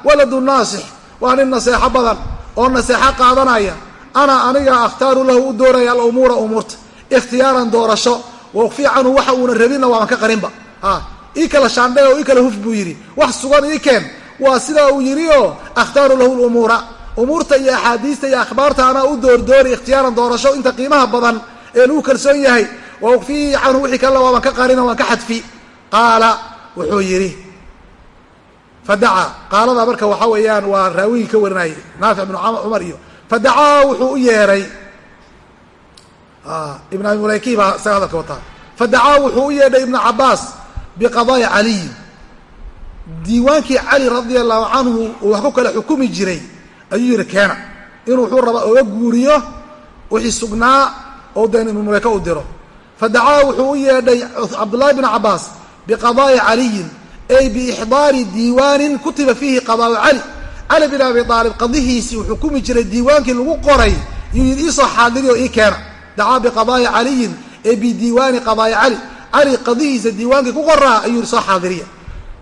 waladu naasix waa nin naseexo badan oo naseexo qaadanaya. Ana aniga akhtaaru lahu u dooraya alumuura umuurta ikhtiyaaran doorasho. Waukfi canhu waxa uuna rabinna waaban ka qarinba. Ii kala shaandhe oo ii kala huf buu yidhi. Wax sugan ii keen waa sidaa uu yidhi oo akhtaaru lahu lumuura umuurta iyo axaadiista iyo akhbaarta anaa u doordoori ikhtiyaaran doorasho inta qiimaha badan ee lagu kalsoon yahay. Wa ukfihi canhu wixii kalena waaban ka qarina waan ka xadfi. Qaala wuxuu yidhi fadacaa. Qaalada marka waxaa weeyaan waa raawigii ka warinayay. Naafic bnu cumar iyo fadacaa wuxuu u yeeray. Ibn abi mulayki baa isaga hadalka wataa. Fadacaa wuxuu u yeedhay ibnu cabaas biqadaaya caliyin diiwaankii cali radia allahu canhu uu wax ku kala xukumi jiray ayuu yidhi keena inuu wuxuu rabaa oga guuriyo wixii sugnaa oo deen ibnu muleyka u diro. Fadacaa wuxuu u yeedhay cabdullahi bn cabaas biqadaa'i caliyin ay biixdaari diiwaanin kutiba fiihi qadaa'u cali. Cali bin abi aalib qadihiisii uu xukumi jiray diiwaankii lagu qoray yuu yidhi iisoo xaadiriyo ii keena. Dacaa biqadaa'i caliyin ay bidiiwaani qadaa'i cali. Cali qadihiisa diiwaankii ku qoraa ayuu yidhi soo xaadiriya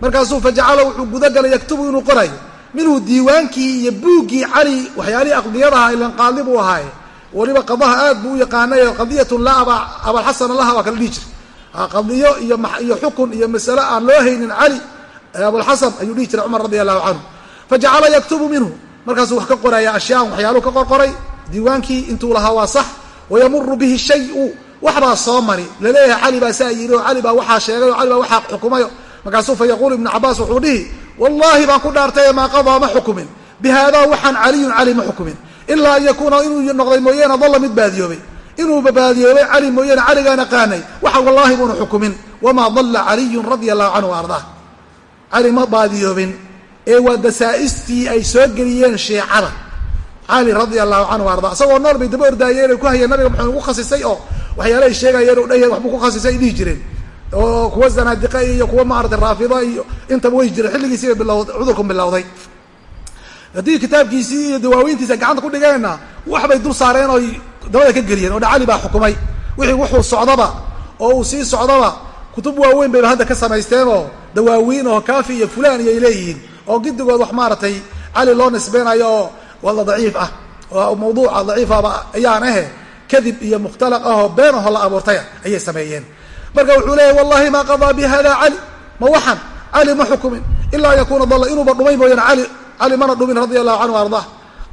markaasuu fajacala wuxuu gudagalay yaktubu inuu qorayo minhu diiwaankii iyo buuggii cali waxyaalihii aqdiyadaha ilan buu ahaaye weliba qadaha aad buu yaqaanay qadiyatun laa abalxasana laha waa kala dhihi jira qadiyo iyo xukun iyo masale aan loo haynin cali abulxasan ayuu dhihi jiray cumar radi allahu canhu fajacala yaktubu minhu markaasuu wax ka qoraya ashyaan waxyaaluhu ka qorqoray. Diiwaankii intuu lahaa waa sax wayamuru bihi shayu waxbaa soo mari. Laleeyahay cali baa saa yidhi oo cali baa waxaa sheegay oo cali baa waxaa xukumayo markaasuu fa yaquulu ibnu cabaas wuxuu dhihi wallaahi baan ku dhaartay maa qadaa ma xukumin. Bi haadaa waxaan caliyun cali ma xukumin. Ilaa an yakuuna inuu noqday mooyaane dalla mid baadiyoobay inuuba baadiyoobay cali mooyaane caligaan aqaanay waxa wallaahi buuna xukumin. Wamaa dalla caliyun radia allahu canhu ardaa. Cali ma baadiyoobin ee waa dasaa'istii ay soo geliyeen shiicada cali radia allahu canhu arda isagoo nool bay daba ordaayeen ay ku hayeen nabiga muxuu ugu khasisay oo waxyaala ay sheegayeen o dhaheen waxbuu ku khasisay ay dhihi jireen oo kuwa zanaadiqa iyo kuwa maarata raafida iyo intaba way jireen xilligiisii bay bilowd cudurku bilowday. Haddii kitaabkiisii iyo dawaaweyntiisa gacanta ku dhigeenna waxbay dul saareen oy dabada ka geliyeen oo cali baa xukumay. Wixii wuxuu socdaba oo uu sii socdaba kutub waaweyn bayba hadda ka samaysteen oo dawaawiin oo kaafi iyo fulan iyo ay leeyihiin. Oo gidigood wax maaragtay cali loo nisbeynayo oo walla daciif ah oo mawduuca daciifaba ayaan ahe kadib iyo mukhtalaq ahoo been aho la abuurtaya ayay sameeyeen marka wuxuu leeyahy wallahi maa qadaa bi hada cali ma waxan? Cali ma xukumin. Ilaa an yakuuna dalla inuuba dhumay mooyaane ali cali mana dhumin radia allahu canhu ardah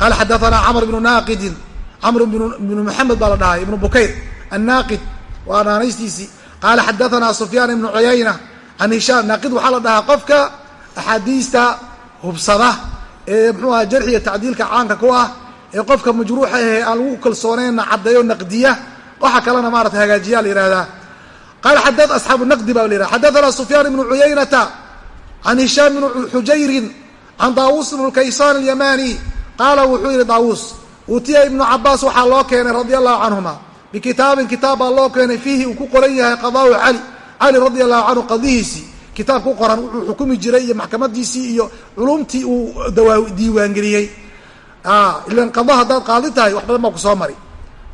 qaala xadaanaa camr bnu naaqidin. Camr bnu maxamed baa la dhahay ibnu bukayr annaaqid waa naanaystiisii qaala xadaanaa sufyaan ibnu cuyayna can hishaam. Naaqid waxaa la dhahaa qofka axaadiista hubsada ee mxuu aha jarxiga tacdiilka caanka ku ah ee qofka majruuxa ahe aan lagu kalsoonayna caddeeyo naqdiya. Waxa kalena maarata hagaajiyaa la yihahdaa qaala xada asxaabu naqdi baa la yihahda xadaanaa sufyaan ibnu cuyaynata can hishaam ibnu xujayrin can daawuus ibnu kaysaan alyamani qaala wuxuu yihi daawuus uutiya ibnu cabaas waxaa loo keenay radia allahu canhuma bikitaabin kitaab baa loo keenay fiihi uu ku qoran yahay qadaau cali cali radia allahu canhu qadihiisii kitaab ku qoran wuxuu xukumi jiray iyo maxkamadiisii iyo culumtii uu diiwaangeliyey ilan qada haddaad qaadi tahay wax badan baa ku soo mari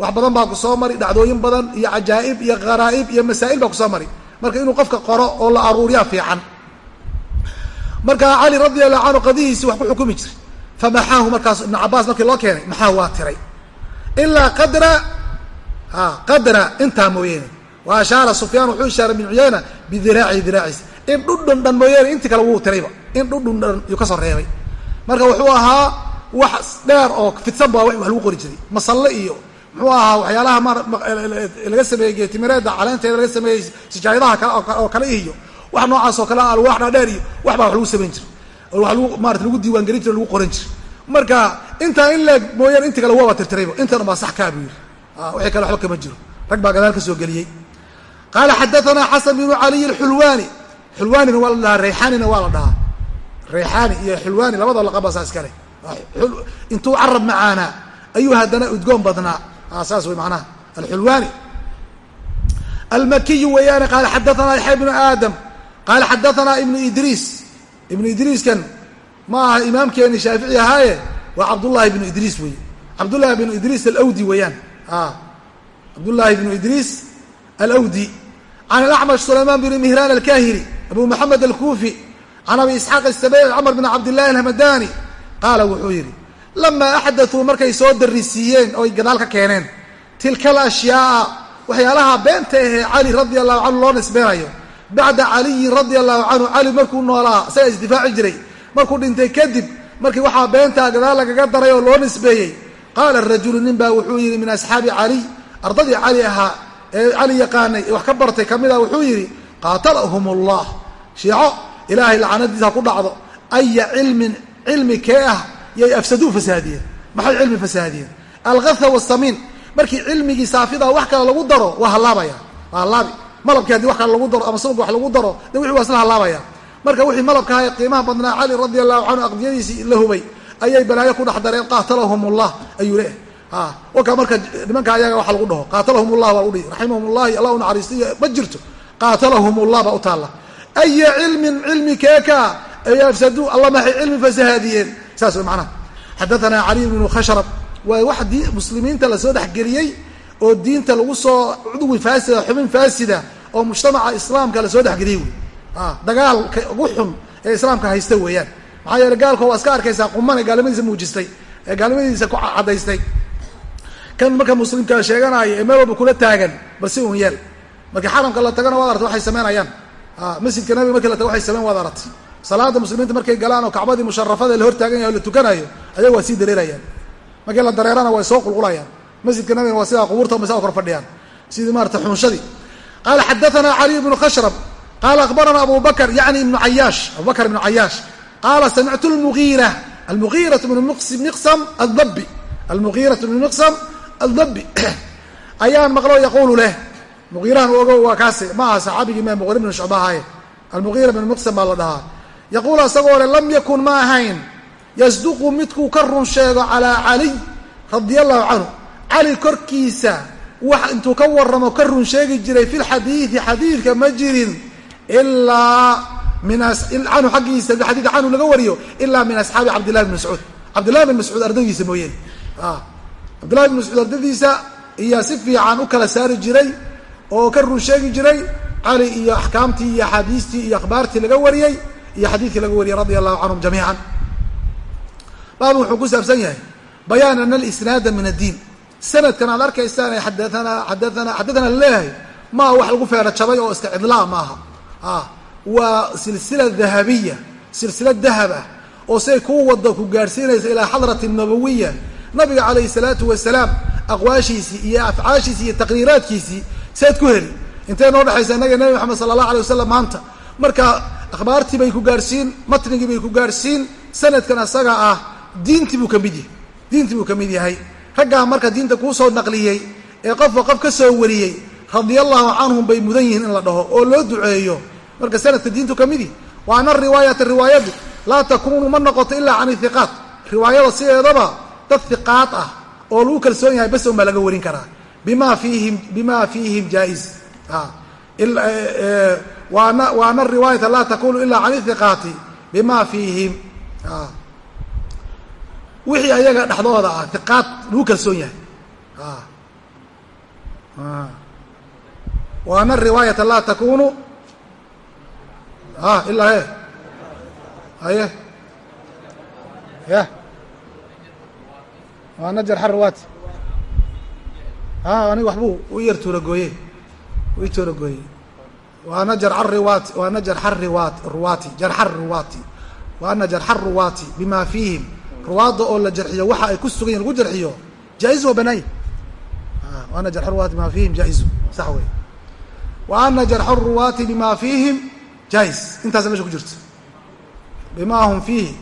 wax badan baa ku soo mari dhacdooyin badan iyo cajaa'ib iyo kharaa'ib iyo masaa'il baa ku soo mari. Marka inuu qofka qoro oo la aruuriyaa fiican. Marka cali radia allahu canhu qadihiisii wax ku xukumi jiray. Famaxaahu markaas ibnu cabaas markii loo keenay maxaahu waa tiray. Ilaa qadra qadra intaa mooyeene. Wa ashaara sufyaan wuxuu ishaaray bin cuyayna bidiraacihi diraaciisa in dhudhun dhan mooyaane intii kale wuu tirayba. In dhudhun dhan yuu ka soo reebay. Marka wuxuu ahaa wax dheer oo fidsan ba wax lagu qori jiray. Masalle iyo muxuu ahaa waxyaalaha mlaga sameeyey geetimireeda caleenteeda laga sameeyey sijaayadaha oo kale iyo wax noocaas oo kale alwaax dhaadheer iyo wax baa wax lagu samayn jiray. Oo lagu diiwaangelin jiray lagu qoran jiray. Marka intaa in leeg mooyaane intii kale waaba tirtirayba intan baa sax kaa buu yidhi. Wixii kale waxba kama jiro. Rag baa gadaal ka soo geliyey. Qaala xadaanaa xasan binu caliy alxulwaani. Xulwaanina waa la dhahaa rayxaanina waa la dhahaa. Rayxaani iyo xulwaani labadoo laqabasa iskale intuu carab macaanaa ayuu haddana udgoon badnaa saas wey manaha alxulwaani. Almakiyu weeyaane qaala xadaanaa yaxya ibnu aadam. Qaala xadaanaa ibnu idriis. Ibnu idriiskan ma aha imaamkeeni shaafici ahaaye? Waa cabdullahi ibnu idriis weeye. Cabdullahi ibnu idriis alawdi weeyaan. Cabdullahi ibnu idriis alawdi. Can alacmash sulaymaan bn mihraan alkahili abu moxamed alkuufi can abi isxaaq isabeeci camr bn cabdillahi alhamadani qaala wuxuu yidhi lamaa axdatuu markay soo darisiiyeen oy gadaal ka keeneen tilka alashyaaa waxyaalaha beenta ahee cali radia allahu canhu loo nisbeynayo bacda caliyin radia allahu canhu cali markuu noolaa isagaa isdifaaci jiray markuu dhintay kadib markii waxaa beentaa gadaal lagaga daray oo loo nisbeeyey qaala rajulu nin baa wuxuu yidhi min asxaabi caliy ardadii cali ahaa ee cali yaqaanay ee wax ka bartay ka mida wuxuu yidhi qaatalahum allah shiico ilaahay lacanadiisa ha ku dhacdo aya cilmin cilmi kee ah yay afsaduu fasaadiyeen. Maxay cilmi fasaadiyeen? Algatha wasamiin markii cilmigii saafidaa wax kale lagu daro waa hallaabaya waa hallaabi malabkii haddii wax kale lagu daro ama subag wax lagu daro de wixii waa isla hallaabaya marka wixii malabka ahay qiimaha badnaa cali radi allahu canhu aqdiyadiisii la hubay ayay balaayo ku dhex dareen qaatalahum ullah ayuu leeyahay. Waka marka nimanka ayaga waxa lagu dhaho qaatalahum ullah baa dhihi raximahum ullahi allah u naxariistiyo ma jirto. Qaatalahum ullah baa u taalla. Aya cilmin cilmi keeka? Ay afsaduu alla maxay cilmi fasahaadiyeen saas way macnaha. Xadaanaa caliy bnu khashrab waa wax di muslimiinta la soo dhexgeliyey oo diinta lagu soo cudwi faasida xubin faasida oo mujtamaca islaamka la soo dhexgeliyey wey. Dagaalka ugu xun ee islaamka haysta weeyaan. Maxaa yeele gaalko waa iska arkaysaa qumane gaalnimadiisa muujistay ee gaalnimadiisa ku caddaystay. Kan marka muslimka sheeganaayo ee meel walba kula taagan bal si un yeel. Markii xaramka la tagana waad artay waxay sameynayaan. Masjidka nabiga markii la tago waxay sameyn waad aragtay salaada muslimiinta markay galaan oo kacbadii musharafada la hor taagan yahay o la tukanayo ayaga waa sii dareerayaan markii la dareerana way soo qulqulayaan. Masjidka nabigana waa sidaa qubuurta masa kor fadhiyaan sidii maarata xunshadii qaala xadaanaa caliy bnu khashrab. Qaala akhbarana abu bakr yani ibnu cayaash abu ibnu cayaash. Qaala samictu lmugiira almugiiratu bnu miqsam adabbi almugiiratu bnu miqsam adabbi ayaan maqlo yaquulu leh. Mugiirahan ogo waa kaasi ma aha saxaabigii ma muqir bnu shucba ahaye almugiira bnu miqsam baa la dhahaa yaquulu asagoo le lam yakun ma ahayn. Yasduqu midkuu ka run sheego calaa caliy radia allahu canhu. Cali korkiisa wax intuu ka warramo ka run sheegi jiray fi lxadiidi xadiidka ma jirin ilaa min canhu xaggiisa xadiidka canhu laga wariyo ilaa min asxaabi cabdillahi bn mascuud. Cabdillahi bin mascuud ardadiisa mooyeen. Cabdillahi bin mascuud ardadiisa iyaa si fiican u kala saari jiray oo ka run sheegi jiray cali iyo axkaamtii iyo axaadiistii iyo akhbaartii laga wariyey iyo xadiidkii laga wariyey radia allahu canhum jamiican. Baabu wuxuu ku saabsan yahay bayaan ana alisnaada min addiin. Sanadkan aad arkaysaan ee xadaanaa xadaanaa xadaanaa la leeyahay maa wax lagu feero jabay oo iska cidlaa maaha waa silsila dahabiya silsila dahab ah oo siay kuu wada ku gaadhsiinaysa ilaa xadrati nabawiya. Nabiga calayhi salaatu wasalaam aqwaashiisii iyo afcaashiisii iyo taqriiraadkiisii saad ku heli. Intay noo dhexaysa innaga nebi maxamed sala allah alay wasalam maanta marka akhbaartii bay ku gaadhsiin matnigii bay ku gaadhsiin sanadkan asaga ah diintii buu ka mid yahay. Diintii buu ka mid yahay. Raggaa marka diinta kuu soo naqliyey ee qofka qof ka soo wariyey radia allahu canhum bay mudan yihiin in la dhaho oo loo duceeyo. Marka sanadka diintu ka midi wa ana riwaayata riwaayadu laa takuunu ma noqoto ilaa can ihiqaat riwaayada sideedaba dad hiqaad ah oo lagu kalsoon yahay bas un baa laga warin karaa. Bima fiihim bima fiihim jaa-is wa ana riwaayata laa takunu ila can ihiqaati bima fiihim wixii ayaga dhexdooda ah hiqaad lagu kalsoon yahay wa ana riwaayata laa takunu ilaa he haye ya waana jarxa riwaati aniga waxbuu u yar tuuragooye u tuuragooye waana jarxa riwaati waana jarxa riwaat ruwaati jarxa ruwaati waana jarxa ruwaati bima fiihim ruwaadda oo la jarxiyo waxa ay ku sugan yihiin lagu jarxiyo jaa-izu waa banaay waana jarxa ruwaati bima fiihim jaa-izu sax wey wa ana jarxa ruwaati bima fiihim jaa-is intaasa meesha ku jirto bima hum fiihi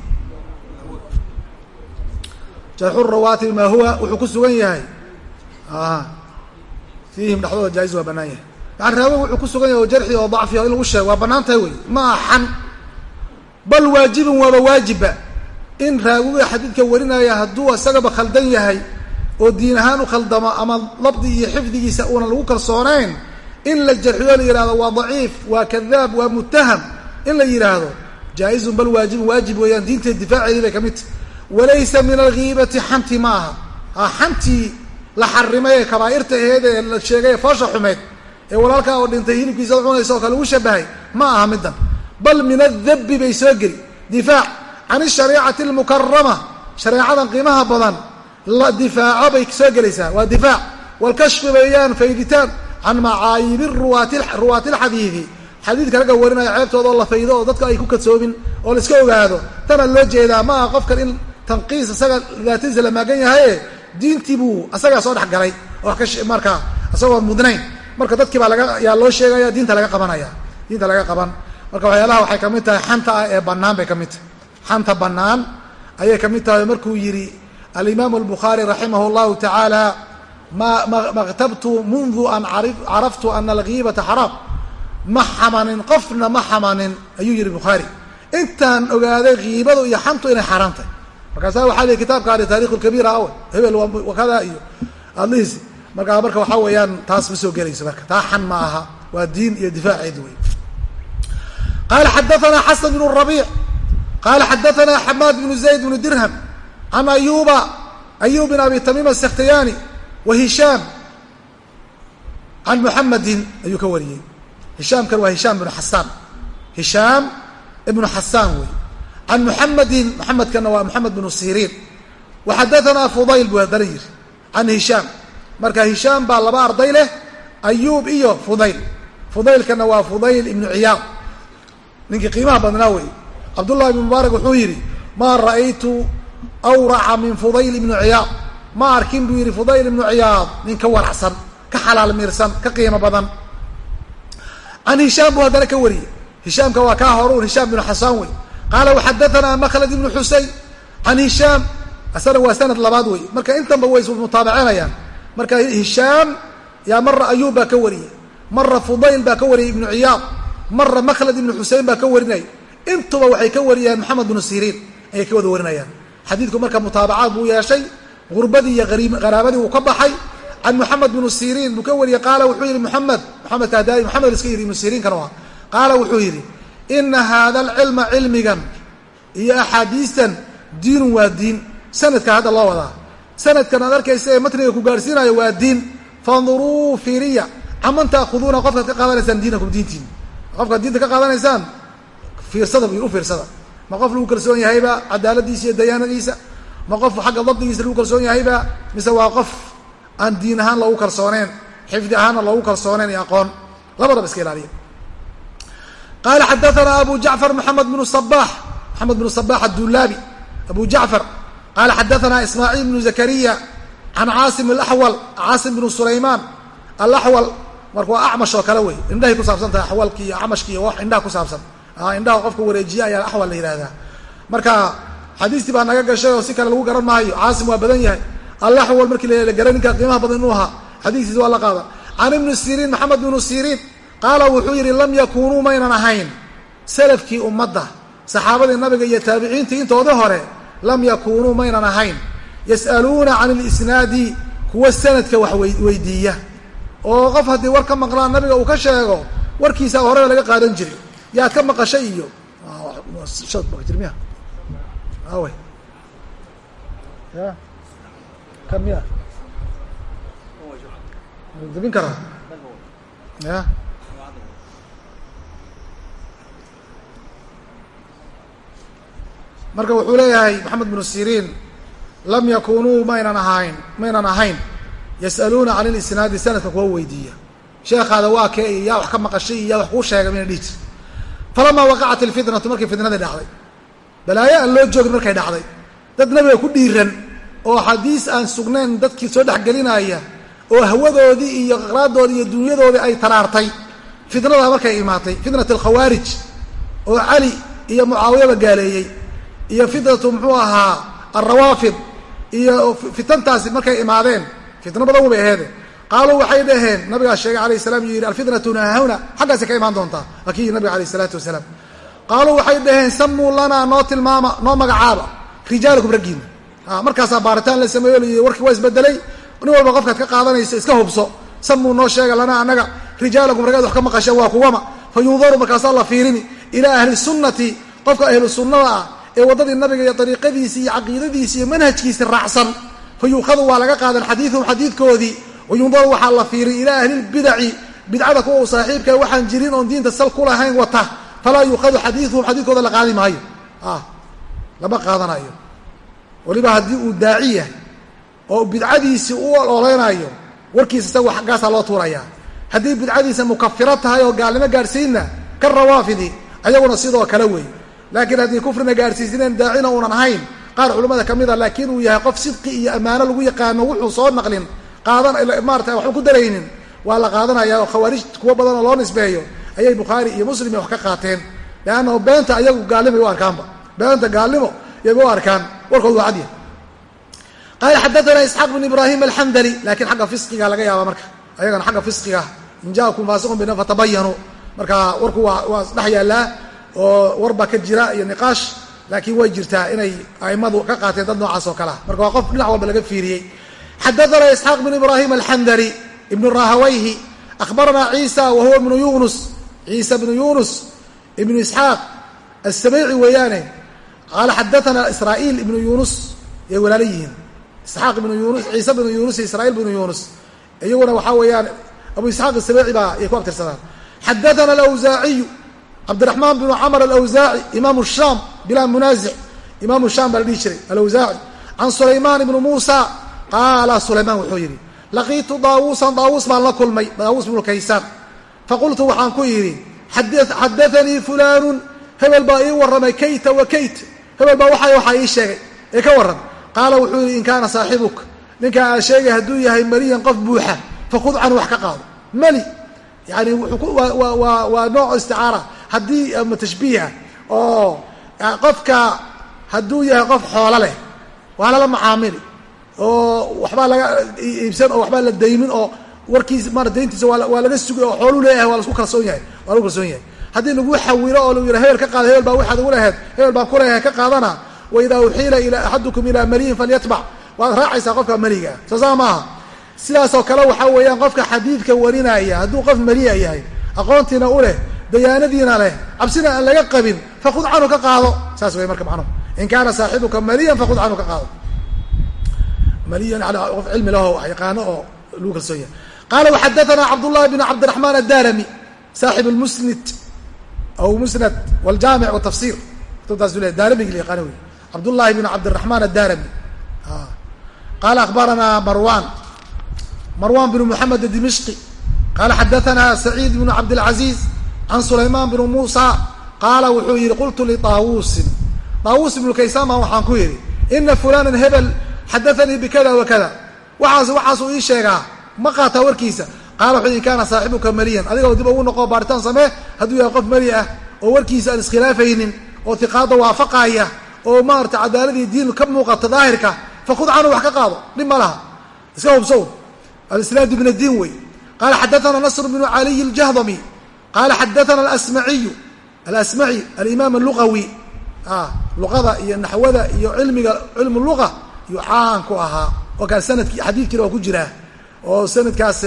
jarxu rawaati bima huwa wuxuu ku sugan yahay fiihim dhexdooda jaa-is waa banaan yahay yani raawi wuxuu ku sugan yahay oo jarxi oo dacfiya in lagu sheego waa bannaan tahay wey ma axan bal waajibun waaba waajiba in raawiga xadiidka warinaya hadduu isagaba khaldan yahay oo diin ahaan u khaldamo ama labdi iyo xifdigiisa uunan lagu kalsoonayn in la jarxiyo la yihahdo waa daciif waa kadaab waa mutaham in la yidhaahdo jaa-izun bal waajibun waajib weeyaan. Diinta difaaceedii bay ka mid tahy walaysa min alghiibati xanti ma aha ha xantii la xarimay ee kabaa'irta aheed ee la sheegay ee foosha xumeyd ee walaalkaa oo dhintay hilibkiisa cunaysa oo kale lagu shabahay ma aha middan. Bal min adabbi bay soo geli. Difaac can ishariicati almukarama shareecadan qiimaha badan la difaaco bay soo gelaysaa. Waa difaac. Walkashfi weeyaan fayditaan can macaayibi ruwaati alxadiidi. Xadiidka ragga warinaya ceebtooda oo la faydo oo dadka ay ku kadsoomin oo la iska ogaado. Tana loo jeedaa ma aha qofkan in tanqiis isaga daatadiisa la maagan yahaye diintii buu asagaa soo dhex galay. Oo wax ka markaa isagoon mudnayn marka dadkii baa laga yaa loo sheegaya diinta laga qabanaya. Diinta laga qaban. Marka waxyaalaha waxay ka mid tahay xanta ah ee bannaan bay ka mid tahay. Xanta bannaan ayay ka mid tahay markuu yidhi alimaamu albukhaari raximah llahu tacaala ma maktabtu mundu an caraftu ana algiibata xaraam ma xamanin qofna ma xamanin ayuu yihi bukhaari intaan ogaaday kiibadu iyo xantu inay xaaraan tahay. Markaasa waxaa lihi kitaabkaani taarikh lkabiir awe hebel wakada iyo adlihiis markaa marka waxaa weeyaan taas ma soo gelayso marka. Taa xan ma aha. Waa diin iyo difaaceed wey qala xadaana xasan bn rabiic. Qala xadaana xamaad bnu zayd bnu dirham. Can ayuba ayub bin abi tamim asakhtayaani wa hishaam. Can muxamedin ayuu ka wariyey. Hishaamkan waa hishaam ibnu xasaan hishaam ibnu xasaan wey can muxamedin muxamedkana waa moxamed bnu siriin. Wa xadaanaa fudayl buu haddana yiri can hishaam marka hishaam baa laba arday leh ayuub iyo fudayl. Fudaylkana waa fudayl ibnu ciyaad ninkii qiimaha badnaa wey. Cabdullahi ibnu mubaarak wuxuu yidhi maa ra'aytu awraca min fudayl ibnu ciyaad ma arkin buu yidhi fudayl ibnu ciyaad nin ka waracsan ka xalaal miirsan ka qiimo badan. Can hishaam buu haddana ka wariyey. Hishaamka waa kaa horuun hishaam binu xasaan wey. Qaala waxadaanaa makhlad ibnu xusein can hishaam asana waa sanad labaad wey. Marka intanba way mutaabacinayaan marka hishaam yaa mara ayuub baa ka wariyey. Mara fudayl baa ka wariyay ibnu ciyaad mara makhlad ibnu xusein baa ka warinaya intuba waxay ka wariyaan maxamed bnu siriin ayay ka wada warinayaan. Xadiidku marka mutaabacaad buu yeeshay gurbadii iyo qaraabadii uu ka baxay. Can moxamed bnu siriin buu ka wariyey qaala wuxuu yihi moxamed moxamedka hadaai moxamed iska yidhi ibnu siriinkana waa. Qaala wuxuu yidhi ina hada alcilma cilmigan iyo axaadiistan diinun waa diin. Sanadka hadda loo wadaa sanadkan aad arkaysa ee matniga ku gaarhsiinayo waa diin. Fanduruu fiiriya. Caman taakuduuna qofkaad ka qaadanaysaan diinakum diintiin. Qofkaad diinta ka qaadanaysaan fiirsada u fiirsada. Ma qof lagu kalsoon yahayba cadaaladiisa iyo dayaanadiisa? Ma qof xagga dabdigiisa lagu kalsoon yahayba? Mise waa qof aan diin ahaan loogu kalsooneen xifdi ahaanna loogu kalsooneen iyo aqoon? Labadaba iska ilaaliya. Qala xadaana abu jacfar maxamed bnu sabax maxamed bnu sabax addulaabi abu jacfar qala xadaana ismaaciil bnu zakariya can caasim alaxwal caasim bnu sulaymaan alaxwal marka waa acmash oo kale wey indhahay ku saabsan tahay axwalki iyo acmashki iyo wax indhaha ku saabsan indhaha qofka wareejiya ayaa axwal la yihahdaa marka xadiistii baa naga gashay oo si kale lagu garan maayo caasim waa badan yahay alaxwal markii la garan ninka qiimaha badan inuu ahaa xadiistiisa waa la qaada can ibni siriin maxamed bnu siriin qaala wuxuu yidhi lam yakuunuu maynan ahayn salafkii ummadda saxaabadii nabiga iyo taabiciintii intoodii hore lam yakuunuu maynan ahayn. Yas'aluuna can ilisnaadi kuwa sanadka wax weydiiya. Oo qof haddii war ka maqlaan nabiga uu ka sheego warkiisa horeba laga qaadan jiray. Yaad ka maqashay iyo. Ya? Kan miya dabin karaa ya marka wuxuu leeyahay maxamed bnu siriin lam yakunuu maynan ahayn maynan ahayn. Yas'aluuna can ilisnaadi sanadka kuwa weydiiya. Sheekhaada waa kee iyo yaa wax ka maqashay iyo yaa wax kuu sheegay mayna dhihi jir falamaa waqacat ilfitnatu markii fitnadii dhacday. Balaayo aan loo joogin markay dhacday. Dad nabiga ku dhiiran oo xadiis aan sugnayn dadkii soo dhexgelinaya oo hawadoodii iyo aqraaddoodii iyo dunyadoodii ay taraartay. Fitnadaa markay imaatay fitnat alkhawaarij oo cali iyo mucaawiyaba gaaleeyey iyo fitnatu muxuu ahaa alrawaafid iyo fitantaasi markay imaadeen fitno badan wabay aheede qaaluu waxay dhaheen nabigaa sheegay alayh salam yuu yidhi alfitnatu naahuna xaggaasay ka imaan doontaa waa nabiga alayh isalaatu wasalaam. Qaaluu waxay dhaheen samuu lanaa noo tilmaama noo magacaaba rijaalakum raggiina markaasaa baaritaan la sameeyo layihi warkii waa isbedelay nin walba qofkaad ka qaadanayso iska hubso. Samuu noo sheega lanaa annaga rijaalakum raggaad wax ka maqasheen waa kuwama. Fa markaasaa la fiirini ilaa ahli sunnati. Qofka ahlu ah ee waddadii nabiga iyo dariiqadiisii iyo caqiidadiisi iyo manhajkiisi raacsan. Fa yuukhadu waa laga qaadan xadiiduhum xadiidkoodii. Wayundaru waxaa la fiirin ilaa ahlilbidaci bidcada kuwa uu saaxiibka waxaan jirin oon diinta sal ku lahayn wata. Falaa yuukhadu xadiiduhum xadiidkooda la qaadi maayo. Lama qaadanayo. Waliba haddii uu daaci yahay oo bidcadiisii u ololeynayo warkiisa isaga xaggaasaa loo tuurayaa haddii bidcadiisa mukafiro tahay oo gaalnimo gaadhsiinna ka rawaafidi ayaguna sidoo kale wey laakiin haddii kufrina gaadhsiisineen daacina uunan ahayn qaar culimmada ka mid a laakiin uu yahay qof sidqi iyo ammaano lagu yaqaano wuxuu soo naqlin qaadan maarata waxba ku daraynin waa la qaadanaya oo khawaarij kuwo badan oo loo nisbeeyo ayay bukhaari iyo muslim wax ka qaateen. Leannahu beenta ayagu gaalnimay u arkaanba beenta gaalnimo iyaga u arkaan. Warkood waa cadya qaala xadaana isxaaq bn ibrahim alxandali lakiin xagga fisqiga laga yaaba marka. Ayagana xagga fisqiga in jaakum faasiqun bina fatabayanuu marka warku waa waa dhex yaallaa oo war baa ka jira iyo niqaash laakiin way jirtaa inay aimadu ka qaateen dad noocaas oo kalea marka waa qof dhinac walba laga fiiriyey. Xadaana isxaaq bn ibrahim alxandari ibnu rahawayhi akhbarana ciisa wa huwa ibnu ciisa bnu yunus ibnu isxaaq asabayci weeyaane qaala xadaana israa'iil ibnu yunus yay walaala yihiin. Isxaaq ibnu yunus ciise bnu yunus iyo israiil bnu yunus iyaguna waxaa weeyaan abu isxaaq asabayci baa yay ku abtirsadaan xadaana alawsaaciyu cabdiraxmaan bnu camr alawsaaci imaamu shaam bilaa munaasic imaamu shaam baa la dhihi jiray alawsaaci can sulaymaan ibnu muusa qaala sulaymaan wuxuu yidhi laqiitu daawuusan daawuus baan la kulmay daawuus bnu kaysaan. Faqultu waxaan ku yidhi xadaanii fulaanun hebel baa ii warramay kayta wa kayt. Hebel baa waxa waxaa ii sheegay ee ka warran. Qaala wuxuu yidhi in kaana saaxibuk. Ninkaa aa sheegay hadduu yahay meliyan qof buuxa. Fakud canhu wax ka qaado. Meli yani waa nooc isticaara. Haddii ama tashbiiha oo qofka hadduu yahay qof xoolo leh waa lala macaamili oo waxbaa laga iibsan oo waxbaa la daymin oo warkiis mara dayntiisa waa laga sugay oo xooluu leeyahay waa lasku kalsoon yahay waa lagu kalsoon yahay. Haddii lagu xawilo oo lagu yidha hebel ka qaada hebel baa waxaad ugu laheed hebel baan kuleeyahay ka qaadana wa uxiila ilaa axadukum ilaa maliyin falyatbac waad raacaysaa qofka meliga soo maaha sidaasoo kale waxaa weeyaan qofka xadiidka warinaya hadduu qof meliya yahay aqoontiina u leh dayaanadiina leh cabsina aan laga qabin fakud canhu ka qaado. Saas wey marka macnuhu in kaana saaxibuka maliyan fakud canhu ka qaado. Maliyan qof cilmi laho wax yaqaano oo lagu kalsoon yahay qaala waxadaana cabdullahi bn cabdiraxmaan addarami saaxib lmusnid aw musnad wljaamic wtafsir kutubtaas le daaramigi la yaqaano wey cabdullahi bn cabdiraxmaan addarami qaala akhbarana marwan marwan bn moxamed dimishqi qaala xadaana saciid bn cabdilcaziiz can sulaymaan bn muusa qaala wuxuu yihi qultu liaawusin daawuus ibnu kaysaan baan waxaan ku yidhi ina fulanan hebel xadaanii bikada wakada waxaas waxaasuu ii sheegaa ma qaataa warkiisa. Qaala wuxuu in kaana saaxibuka meliyan adigoo dib ugu noqo baaritaan samee hadduu yahay qof meli ah oo warkiisa aan iskhilaafaynin oo tiqaada waafaqaya oo maarata cadaaladii diin ka muuqata daahirka fakud canhu wax ka qaado. Dhib ma laha. Iska hubsow alislaadu min addiin wey qaala xadaana nasr bnu caliy aljahdami qaala xadaana alasmaciyu alasmaci alimaam allugawi luqada iyo naxwada iyo cilmiga cilmu luga yuu caan ku ahaa oo kaas sannadkii xadiidkiina waa ku jiraa oo sanadkaas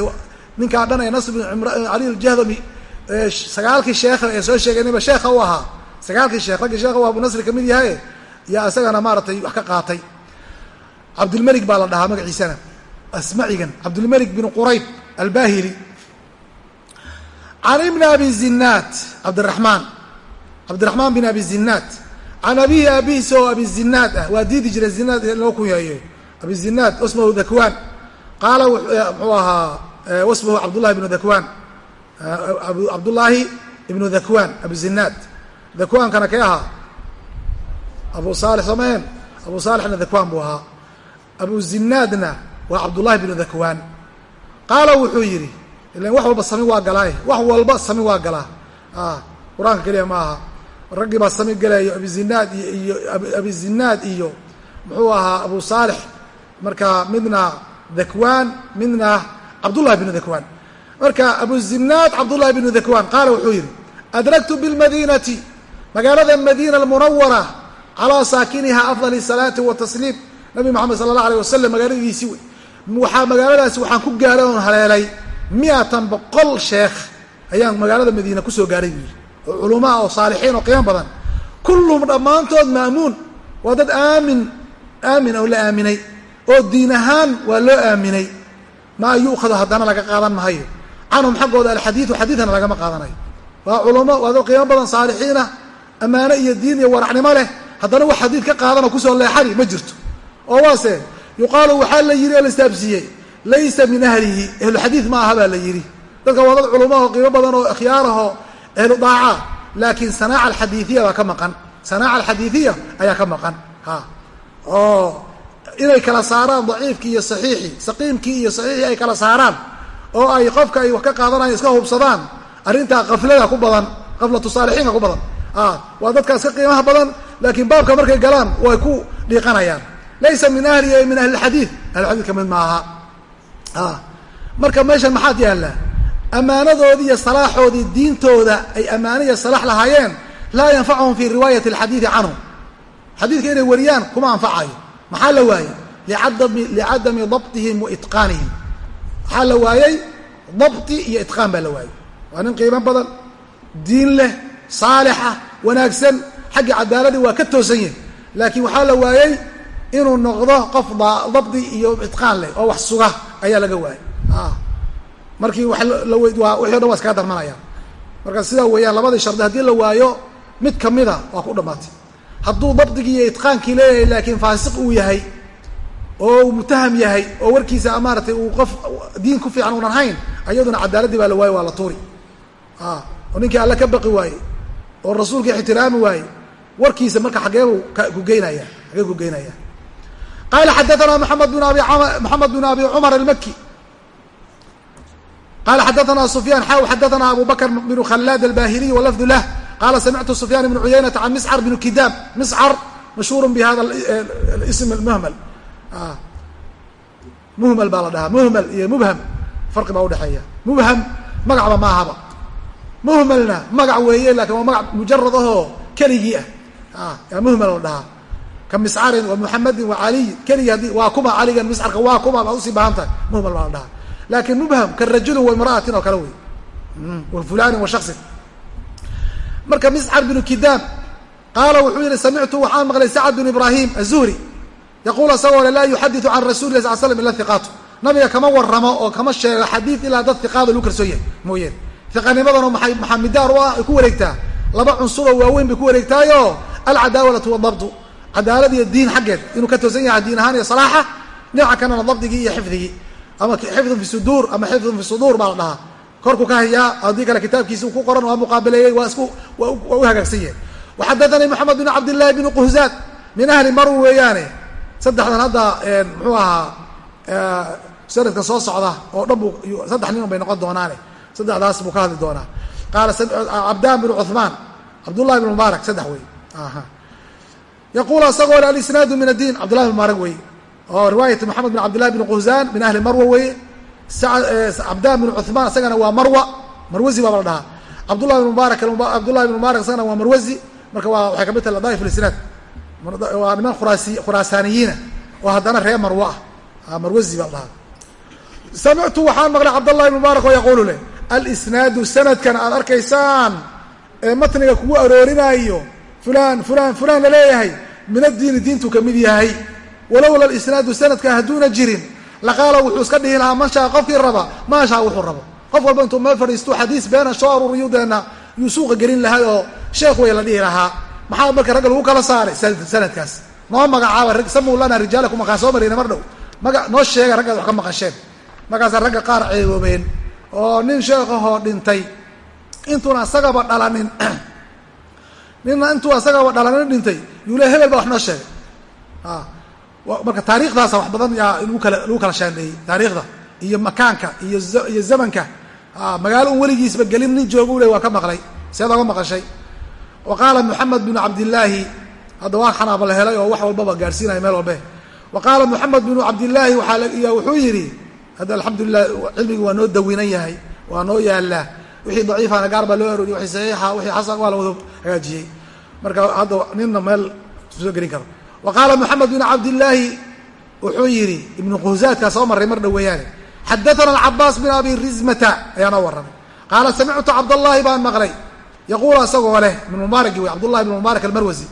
ninkaa dhan ee nasr bin cali aljahdami sagaalkii sheekha ee soo sheegaynayba sheekha u ahaa sagaalkii sheekh raggii sheekha u abu nasri ka mid yahay yaa isagana maaratay wax ka qaatay cabdulmelik baa la dhahaa magaciisana asmacigan cabdulmelik bin qurayb albahili. Can ibni abi zinaad cabdiraxmaan cabdiraxmaan bin abi zinaad can abihi aabihiisa oo abi zinaad ah waa diidi jiray zinaad loo kunyaeyo abi zinaad wasmahu dakwaan qaala muxuu ahaa wasmahu cabdullahi ibnu dakwaan cabdullaahi ibnu dakwaan abu zinaad dakwaankana kee ahaa? Abu saalix soomaheen abu saalixna dakwaan buu ahaa. Abu zinaadna waa cabdullahi bnu dakwaan qaala wuxuu yidhi ilan wax walba sami waa galaaye wax walba sami waa galaa qur'aanka keliya ma aha. Raggii baa sami galayo abizinaad iyo abizinaad iyo muxuu ahaa abu saalix. Marka midna dakwaan midna cabdullahi bnu dakwaan marka abuzinaad cabdullahi bnu dakwaan qaala wuxuu yidhi adraktu bilmadinati magaalada madiina almunawara calaa saakiniha afdal salaati watasliim nabi moxamed sala allah alay wasalam magaaladiisii wey waxaa magaaladaasi waxaan ku gaaray oon haleelay. Miatan boqol sheekh ayaan magaalada madiina ku soo gaaray. Buu oo culamaa oo saalixiin oo qiimo badan. Kulluhum dhammaantood ma'muun waa dad aamin aamin oo la aaminay. Oo diin ahaan waa loo aaminay. Maa yu'khadu haddana laga qaadan mahayo canhum xaggooda alxadiidu xadiidana lagama qaadanayo waa culamo waa dad qiimo badan saalixiinah ammaano iyo diin iyo waracnimo leh. Haddana wax xadiid ka qaadanoo ku soo leexani ma jirto. Oo waase yuqaalu waxaa la yidhi oo la istaabsiiyey laysa min ahlihi. Ahluxadiid ma aha baa la yidhi. Dadka waa dad culamaho qiimo badan oo ikhyaaraho ahlu daaca. Laakiin sanaaca alxadiidiya baa ka maqan. Sanaaca alxadiidiya ayaa ka maqan. Ha. Oo. Inay kala saaraan daciifkii iyo saxiixii saqiimkii iyo saxiixii ay kala saaraan oo ay qofka ay wax ka qaadanayan iska hubsadaan arrintaa kaflada ku badan kaflatu saalixiinka ku badan. Waa dadka iska qiimaha badan laakiin baabka markay galaan way ku dhiiqanayaan laysa min ahli min ahli xadiid ahlulxadiid ka mid maaha marka meeshan maxaad yaallaa ammaanadoodii iyo salaaxoodii diintooda ay ammaano iyo salaax lahaayeen laa yanfacuhum fii riwaayati alxadiidi canhum xadiidka inay wariyaan kuma anfacayo maxaa la waayey licadami dabtihim wa itqaanihim waxaa la waayey dabti iyo itqaan baa la waayey waa nin qiimo badan diin leh saalixa wanaagsan xagga cadaaladii waa ka toosan yahi laakiin waxaa la waayey inuu noqdo qof dabdi iyo itqaan leh oo wax suga ayaa laga waayey markii wa wixi o dhan waa iskaga darmanayaan marka sidaa weeyaan labadii shardi haddii la waayo mid kamida waa ku dhamaatay hadduu dabdigii iyo itqaankii leeyahay laakiin faasiq uu yahay oo uu mutaham yahay oo warkiisa maaratay uu qof diin ku fiican unan hayn ayaduna cadaaladii baa la waaye waa la tuuri. Oo ninkii alle ka baqi waaye oo rasuulka ixtiraami waaye warkiisa marka xageebuu kugeynaya xagee ku geynaya qaala xadaana mamed bin abi maxamed bin abi cumar almaki qala xadaana sufyan xaw xadaana abu bakr bn khalaad albahiliy walafdu lah qala samictu sufyaan bn cuyaynata can miscar bn kidaam miscar mashhuur bi hada ism muhmal muhmal baa la dhahaa muhmal iyo mubham farqi baa udhexeeya mubham magacba maahaba muhmalna magac weeye laakiin waa magac mujarad ahoo keligii ah yaa muhmal la dhahaa ka miscarin wa muxamedin wa caliy keligii waa kuma caligan miscarka waa kuma baad u sii baahan tahay muhmal baa la dhahaa. Lakin mubham ka rajulin wa imra'atin oo kale wey wa fulanin wa shaksin marka miscar binu kidaam qaala wuxuu yihi samictu waxaan maqlay sacad bin ibrahim azuhri yaquul isagoo laa yuxadiu can rasuli lah sal slam ila hiqaatu nabiga kama waramo oo kama sheego xadiid ilaa dad hiqaada lagu kalsoon yahay mooyeen. Hiqanimadana maxaa midaar u ah ay ku wareegtaa? Laba cunsuroo waaweyn bay ku wareegtaayo? Alcadaawalatu wadabtu cadaalad iyo diin xaggeed. Inuu ka toosan yahay diin ahaan iyo salaaxa dhinaca kanana dabdigii iyo xifdigii. Ama xifdun fi suduur ama xifdun fi suduur baa la dhahaa. Korku ka hayaa haddii kale kitaabkiisi ku qoran waa muqaabaleeyey waa isku waa u hagaagsan yahay. Waxadathanii moxamed bin cabdillahi bn quhzaad min ahli marw weeyaane. Saddexdan hadda muxuu ahaa sanadka soo socda oo dhan bu saddex nin bay noqon doonaane. Saddexdaas buu ka hadli doonaa. Qaala cabdaan bn cuثmaan cabdullahi bn mubaarak saddex wey yaquul isagoo alisnaadu min addiin cabdullahi bn mubaarak wey oo riwaayat moxamed bin cabdillahi bn quhzaan min ahli marwa weye cabdaan bn cuثmaan isagana waa marwa marwazi baaba la dhahaa cabdullahi bn mubaarak cabdullahi bn mubaarak isagana waa marwazi marka waa waxay ka mid tahay ladaif lisnaad waa niman khuraasi khuraasaaniyiina oo haddana reer marwo ah marwazi baa la dhahaa samictu waxaan maqlay cabdallahi bn mubaarak oo yaquulu leh alisnaadu sanadkan aad arkaysaan ee matniga kugu aroorinaayo fulan fulan fulan la leeyahay min addiini diintu ka mid yahay. Walowla alisnaadu sanadka hadduuna jirin laqaala wuxuu iska dhihi lahaa man shaa qofkii raba maa shaa wuxuu rabo. Qof walba intuu meel fadhiisto xadiis beena soo aruuriyudeena yuu suuqa gelin lahay oo sheekh way la dhihi lahaa. Maxaa marka ragga lagu kala saaray sanadkaas? Noo magacaaba samuu lana rijaalakum markaan soo marayna mar dhow. Maga noo sheega raggaad wax ka maqasheen. Markaasaa ragga qaar ceegoobeen oo nin sheekhahoo dhintay intuuna asagaba dhalanin nina intuu asagaba dhalanin dhintay. Yuu le hebel baa wax noo sheegay. Marka taarikhdaasa wax badan yaa lagu kala lagu kala shaandheeyey taariikhda iyo makaanka iyo iyo zamanka. Magaalo un weligiisba gelin nin joogu le waa ka maqlay. Seed oga maqashay. Wa qaala moxamed binu cabdillaahi hadda waa xanaaba la helay oo wax walbaba gaadhsiinaya meel walbe wa qaala moxamed binu cabdillaahi waaa wuxuu yidhi hadda alxamdulilah cilmigi waa noo dawinan yahay waa noo yaalaa wixii daciifana gaar baa loo arooriy wixii saxiixa wixii xasan waa la wada hagaajiyey. Marka hadda ninna meel soo gelin karo. Wa qaala moxamed binu cabdillaahi wuxuu yidhi ibnu quhzaadkaa soo marray mar dhoweeyaane xadaana alcabaas bin abi rizmata ayaa noo warramay. Qaala samictu cabdallaahi baan maqlay. Yaquulu isagoo leh ibn mubaaraki wey cabdullahi ibn mubaarak almarwasi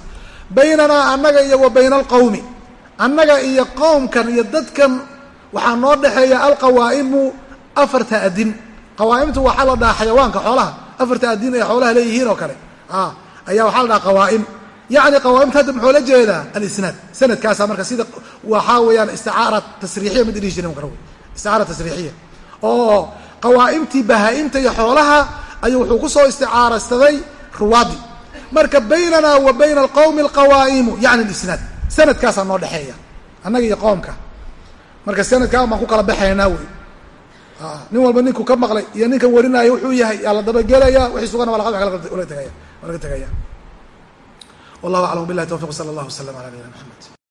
baynanaa annaga iyo wa bayna alqowmi annaga iyo qowmkan iyo dadkan waxaa noo dhexeeya alqawaa'imu afarta adin qawaa'imtu waxaa la dhahaa xayawaanka xoolaha. Afarta adin ay xoolaha leeyihiin oo kale. Ayaa waxaa la dhahaa qawaa'im. Yacni qawaa'imta hadda muxuu la jeedaa? Alisnaad. Sanadkaasa marka sida waxaa weeyaan isticaara tasriixiya mid dhihi jiren isticaara tasriixiya. Oo qawaa'imtii bahaa-imta iyo xoolaha ayuu wuxuu ku soo isticaarastaday ruwaadi. Marka baynana wa bayna alqowmi alqawaa'imu yacni alisnaad. Sanadkaasaa noo dhexeeya annaga iyo qoomka. Marka sanadkaa baan ku kala baxaynaa wey nin walba ninku ka maqlay iyo ninka warinaayo wuxuu yahay yaa la dabagelaya wixii sugana waa laga tegaya wallahu aclam billahi tawfiq sala allah waslam ala nabiyina maxamed